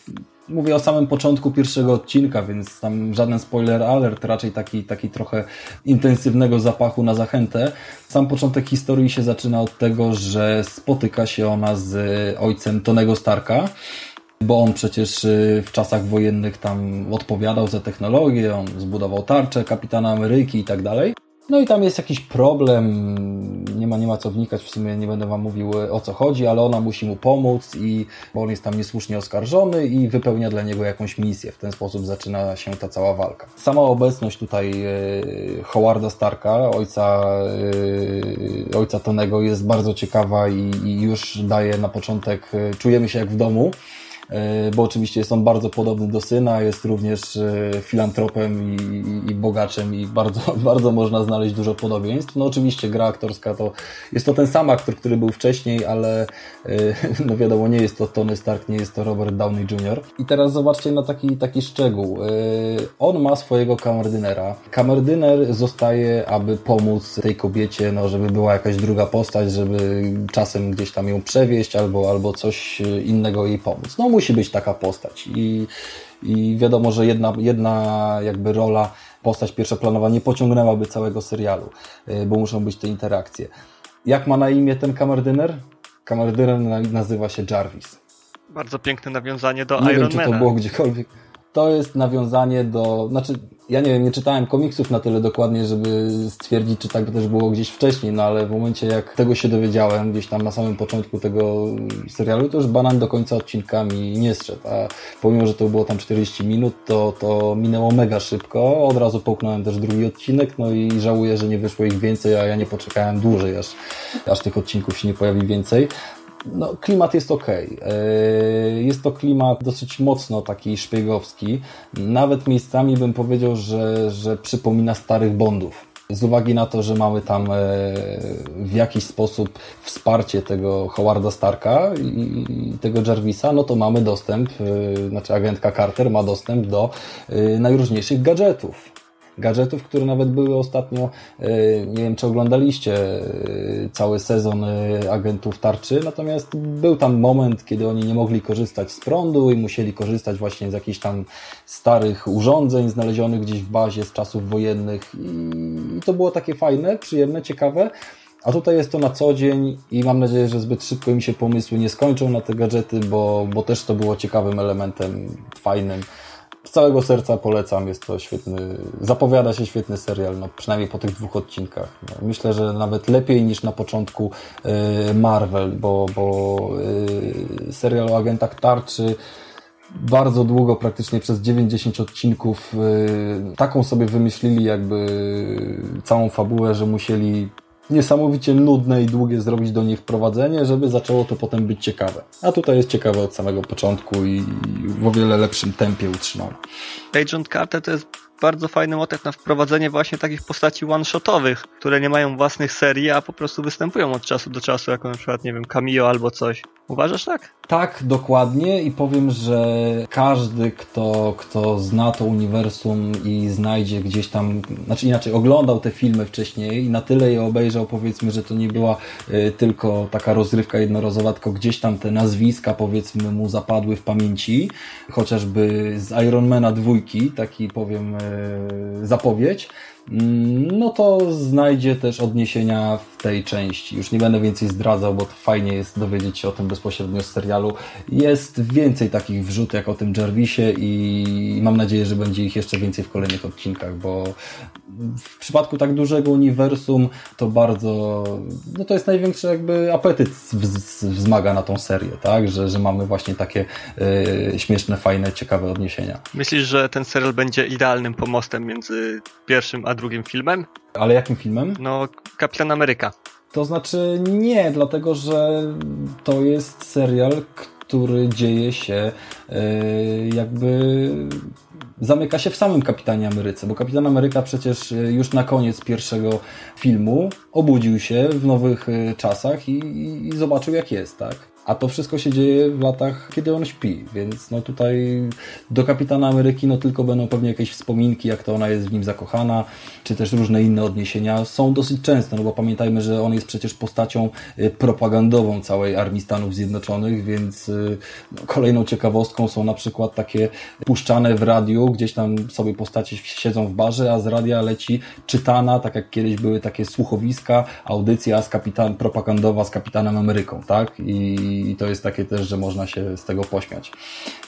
Mówię o samym początku pierwszego odcinka, więc tam żaden spoiler alert, raczej taki, taki trochę intensywnego zapachu na zachętę. Sam początek historii się zaczyna od tego, że spotyka się ona z ojcem Tonego Starka, bo on przecież y, w czasach wojennych tam odpowiadał za technologię, on zbudował tarczę kapitana Ameryki i tak dalej. No i tam jest jakiś problem, nie ma, nie ma co wnikać, w sumie nie będę Wam mówił o co chodzi, ale ona musi mu pomóc, i, bo on jest tam niesłusznie oskarżony i wypełnia dla niego jakąś misję. W ten sposób zaczyna się ta cała walka. Sama obecność tutaj e, Howarda Starka, ojca, e, ojca Tonego jest bardzo ciekawa i, i już daje na początek, e, czujemy się jak w domu. E, bo oczywiście jest on bardzo podobny do syna, jest również e, filantropem i, i, bogaczem i bardzo, bardzo można znaleźć dużo podobieństw. No oczywiście gra aktorska to jest to ten sam aktor, który był wcześniej, ale e, no wiadomo, nie jest to Tony Stark, nie jest to Robert Downey Jr. I teraz zobaczcie na taki, taki szczegół. On ma swojego kamerdynera. Kamerdyner zostaje, aby pomóc tej kobiecie, no żeby była jakaś druga postać, żeby czasem gdzieś tam ją przewieźć albo, albo coś innego jej pomóc. No musi być taka postać i, i wiadomo, że jedna, jedna jakby rola, postać pierwszoplanowa nie pociągnęłaby całego serialu, y, bo muszą być te interakcje. Jak ma na imię ten kamerdyner? Kamerdyner nazywa się Jarvis. Bardzo piękne nawiązanie do Nie Iron wiem, czy to było gdziekolwiek. To jest nawiązanie do, znaczy ja nie wiem, nie czytałem komiksów na tyle dokładnie, żeby stwierdzić, czy tak by też było gdzieś wcześniej, no ale w momencie jak tego się dowiedziałem, gdzieś tam na samym początku tego serialu, to już banan do końca odcinkami nie zszedł, a pomimo, że to było tam 40 minut, to, to minęło mega szybko, od razu połknąłem też drugi odcinek, no i żałuję, że nie wyszło ich więcej, a ja nie poczekałem dłużej, aż, aż tych odcinków się nie pojawi więcej no, klimat jest ok. E, jest to klimat dosyć mocno taki szpiegowski. Nawet miejscami bym powiedział, że, że przypomina starych Bondów. Z uwagi na to, że mamy tam e, w jakiś sposób wsparcie tego Howarda Starka i tego Jarvisa, no to mamy dostęp, e, znaczy agentka Carter ma dostęp do najróżniejszych gadżetów gadżetów, które nawet były ostatnio, e, nie wiem czy oglądaliście e, cały sezon e, agentów tarczy, natomiast był tam moment, kiedy oni nie mogli korzystać z prądu i musieli korzystać właśnie z jakichś tam starych urządzeń znalezionych gdzieś w bazie z czasów wojennych i to było takie fajne, przyjemne, ciekawe. A tutaj jest to na co dzień i mam nadzieję, że zbyt szybko im się pomysły nie skończą na te gadżety, bo, bo też to było ciekawym elementem, fajnym z całego serca polecam, jest to świetny, zapowiada się świetny serial, no przynajmniej po tych dwóch odcinkach. No, myślę, że nawet lepiej niż na początku y, Marvel, bo, bo y, serial o agentach tarczy bardzo długo, praktycznie przez 90 odcinków, y, taką sobie wymyślili jakby całą fabułę, że musieli niesamowicie nudne i długie zrobić do niej wprowadzenie, żeby zaczęło to potem być ciekawe. A tutaj jest ciekawe od samego początku i w o wiele lepszym tempie utrzymane. Agent Carter to jest bardzo fajny motyw na wprowadzenie właśnie takich postaci one-shotowych, które nie mają własnych serii, a po prostu występują od czasu do czasu, jako na przykład, nie wiem, cameo albo coś. Uważasz tak? Tak, dokładnie i powiem, że każdy, kto, kto zna to uniwersum i znajdzie gdzieś tam, znaczy inaczej, oglądał te filmy wcześniej i na tyle je obejrzał, powiedzmy, że to nie była y, tylko taka rozrywka jednorazowa, tylko gdzieś tam te nazwiska, powiedzmy, mu zapadły w pamięci, chociażby z Ironmana dwójki, taki powiem y, zapowiedź, no to znajdzie też odniesienia w tej części. Już nie będę więcej zdradzał, bo fajnie jest dowiedzieć się o tym bezpośrednio z serialu. Jest więcej takich wrzut jak o tym Jarvisie i mam nadzieję, że będzie ich jeszcze więcej w kolejnych odcinkach, bo w przypadku tak dużego uniwersum to bardzo, no to jest największy jakby apetyt wzmaga na tą serię, tak? Że, że mamy właśnie takie y, śmieszne, fajne, ciekawe odniesienia. Myślisz, że ten serial będzie idealnym pomostem między pierwszym a drugim filmem? Ale jakim filmem? No, Kapitan Ameryka. To znaczy nie, dlatego że to jest serial, który dzieje się yy, jakby zamyka się w samym Kapitanie Ameryce, bo Kapitan Ameryka przecież y, już na koniec pierwszego filmu obudził się w nowych y, czasach i, i zobaczył jak jest, tak? A to wszystko się dzieje w latach, kiedy on śpi, więc no tutaj do Kapitana Ameryki no tylko będą pewnie jakieś wspominki, jak to ona jest w nim zakochana, czy też różne inne odniesienia. Są dosyć częste, no bo pamiętajmy, że on jest przecież postacią y, propagandową całej Armii Stanów Zjednoczonych, więc y, no, kolejną ciekawostką są na przykład takie puszczane w radiu, gdzieś tam sobie postacie siedzą w barze, a z radia leci czytana, tak jak kiedyś były takie słuchowiska, audycja z kapitan, propagandowa z Kapitanem Ameryką, tak? I i to jest takie też, że można się z tego pośmiać.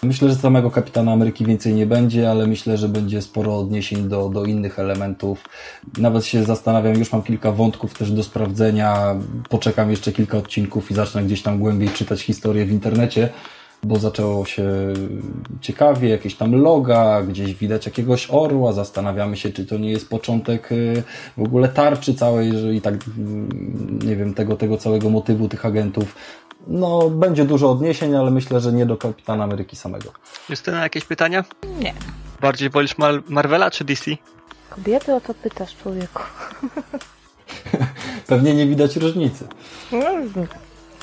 Myślę, że samego Kapitana Ameryki więcej nie będzie, ale myślę, że będzie sporo odniesień do, do innych elementów. Nawet się zastanawiam, już mam kilka wątków też do sprawdzenia, poczekam jeszcze kilka odcinków i zacznę gdzieś tam głębiej czytać historię w internecie, bo zaczęło się ciekawie, jakieś tam loga, gdzieś widać jakiegoś orła, zastanawiamy się, czy to nie jest początek y, w ogóle tarczy całej, i tak, mm, nie wiem, tego, tego całego motywu tych agentów. No, będzie dużo odniesień, ale myślę, że nie do Kapitana Ameryki samego. Justyna, jakieś pytania? Nie. Bardziej wolisz Mar Marvela czy DC? Kobiety o to pytasz, człowieku. Pewnie nie widać różnicy. No,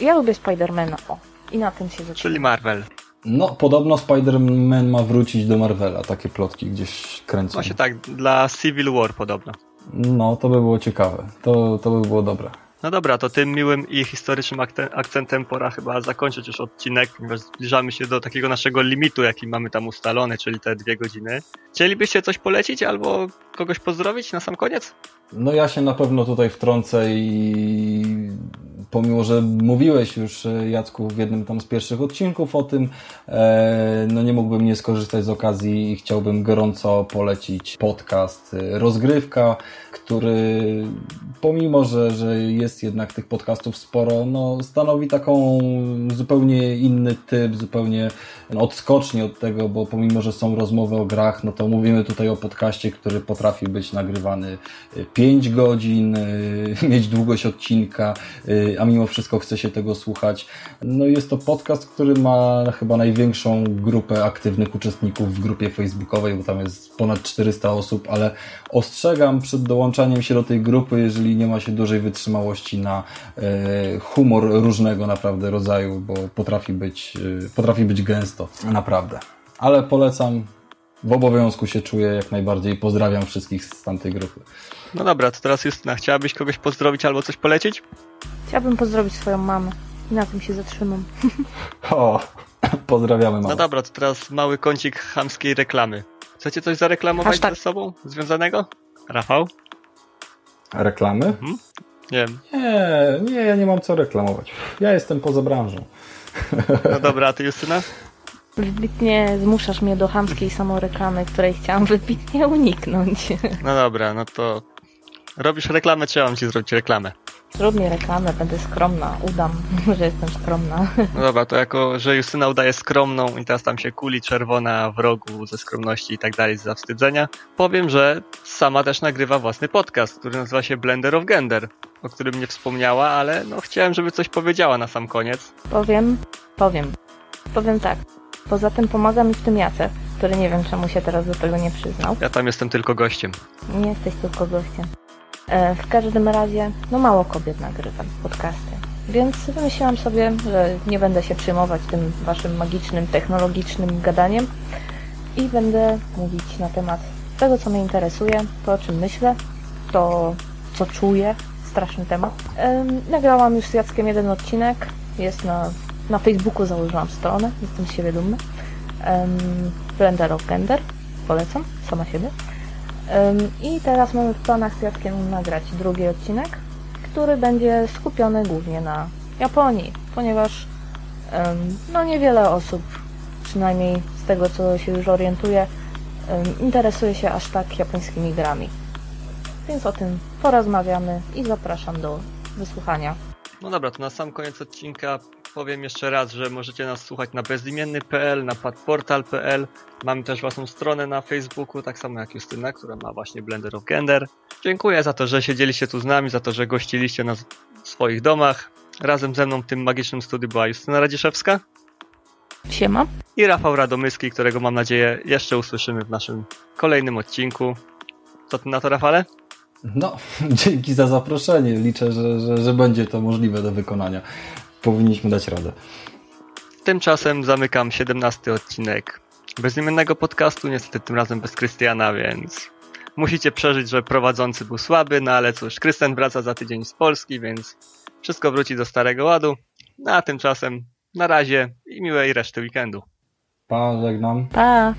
ja lubię Spidermana, o. I na tym się zaczyna. Czyli Marvel. No, podobno Spider-Man ma wrócić do Marvela. Takie plotki gdzieś kręcą. Właśnie tak, dla Civil War podobno. No, to by było ciekawe. To, to by było dobre. No dobra, to tym miłym i historycznym akcentem pora chyba zakończyć już odcinek, ponieważ zbliżamy się do takiego naszego limitu, jaki mamy tam ustalony, czyli te dwie godziny. Chcielibyście coś polecić albo kogoś pozdrowić na sam koniec? No ja się na pewno tutaj wtrącę i pomimo, że mówiłeś już e, Jacku w jednym tam z pierwszych odcinków o tym, e, no nie mógłbym nie skorzystać z okazji i chciałbym gorąco polecić podcast e, Rozgrywka, który pomimo, że, że jest jednak tych podcastów sporo, no stanowi taką zupełnie inny typ, zupełnie odskocznie od tego, bo pomimo, że są rozmowy o grach, no to mówimy tutaj o podcaście, który potrafi być nagrywany 5 godzin, mieć długość odcinka, a mimo wszystko chce się tego słuchać. No jest to podcast, który ma chyba największą grupę aktywnych uczestników w grupie facebookowej, bo tam jest ponad 400 osób, ale ostrzegam przed dołączaniem się do tej grupy, jeżeli nie ma się dużej wytrzymałości na e, humor różnego naprawdę rodzaju, bo potrafi być, e, potrafi być gęsto, naprawdę. Ale polecam, w obowiązku się czuję jak najbardziej pozdrawiam wszystkich z tamtej grupy. No dobra, to teraz Justyna, chciałabyś kogoś pozdrowić albo coś polecić? Chciałabym pozdrowić swoją mamę. I na tym się zatrzymam. O, pozdrawiamy mamę. No dobra, to teraz mały kącik chamskiej reklamy. Chcecie coś zareklamować Hashtag. ze sobą związanego? Rafał? Reklamy? Mhm. Nie Nie, nie, ja nie mam co reklamować. Ja jestem poza branżą. No dobra, a ty Justyna? Wybitnie zmuszasz mnie do chamskiej samoreklamy, której chciałam wybitnie uniknąć. No dobra, no to robisz reklamę, mam ci zrobić reklamę? Zrób mi reklamę, będę skromna, udam, że jestem skromna. No dobra, to jako, że Justyna udaje skromną i teraz tam się kuli czerwona w rogu ze skromności i tak dalej, z zawstydzenia, powiem, że sama też nagrywa własny podcast, który nazywa się Blender of Gender, o którym nie wspomniała, ale no chciałem, żeby coś powiedziała na sam koniec. Powiem, powiem. Powiem tak. Poza tym pomaga mi w tym Jacek, który nie wiem czemu się teraz do tego nie przyznał. Ja tam jestem tylko gościem. Nie jesteś tylko gościem. E, w każdym razie, no mało kobiet nagrywa podcasty. Więc wymyśliłam sobie, że nie będę się przejmować tym waszym magicznym, technologicznym gadaniem i będę mówić na temat tego, co mnie interesuje, to o czym myślę, to co czuję, straszny temat. nagrałam już z Jackiem jeden odcinek, jest na, na Facebooku, założyłam stronę, jestem z siebie dumny. Blender of Gender, polecam, sama siebie. I teraz mamy w planach z Jackiem nagrać drugi odcinek, który będzie skupiony głównie na Japonii, ponieważ no niewiele osób, przynajmniej z tego co się już orientuje, interesuje się aż tak japońskimi grami. Więc o tym porozmawiamy i zapraszam do wysłuchania. No dobra, to na sam koniec odcinka powiem jeszcze raz, że możecie nas słuchać na bezimienny.pl, na padportal.pl. Mamy też własną stronę na Facebooku, tak samo jak Justyna, która ma właśnie Blender of Gender. Dziękuję za to, że siedzieliście tu z nami, za to, że gościliście nas w swoich domach. Razem ze mną w tym magicznym studiu była Justyna Radziszewska. Siema. i Rafał Radomyski, którego mam nadzieję jeszcze usłyszymy w naszym kolejnym odcinku. Co ty na to, Rafale? No, dzięki za zaproszenie. Liczę, że, że, że będzie to możliwe do wykonania. Powinniśmy dać radę. Tymczasem zamykam 17 odcinek bezimiennego podcastu, niestety tym razem bez Krystiana, więc musicie przeżyć, że prowadzący był słaby, no ale cóż, Krystian wraca za tydzień z Polski, więc wszystko wróci do starego ładu. No a tymczasem na razie i miłej reszty weekendu. Pa, żegnam. Pa!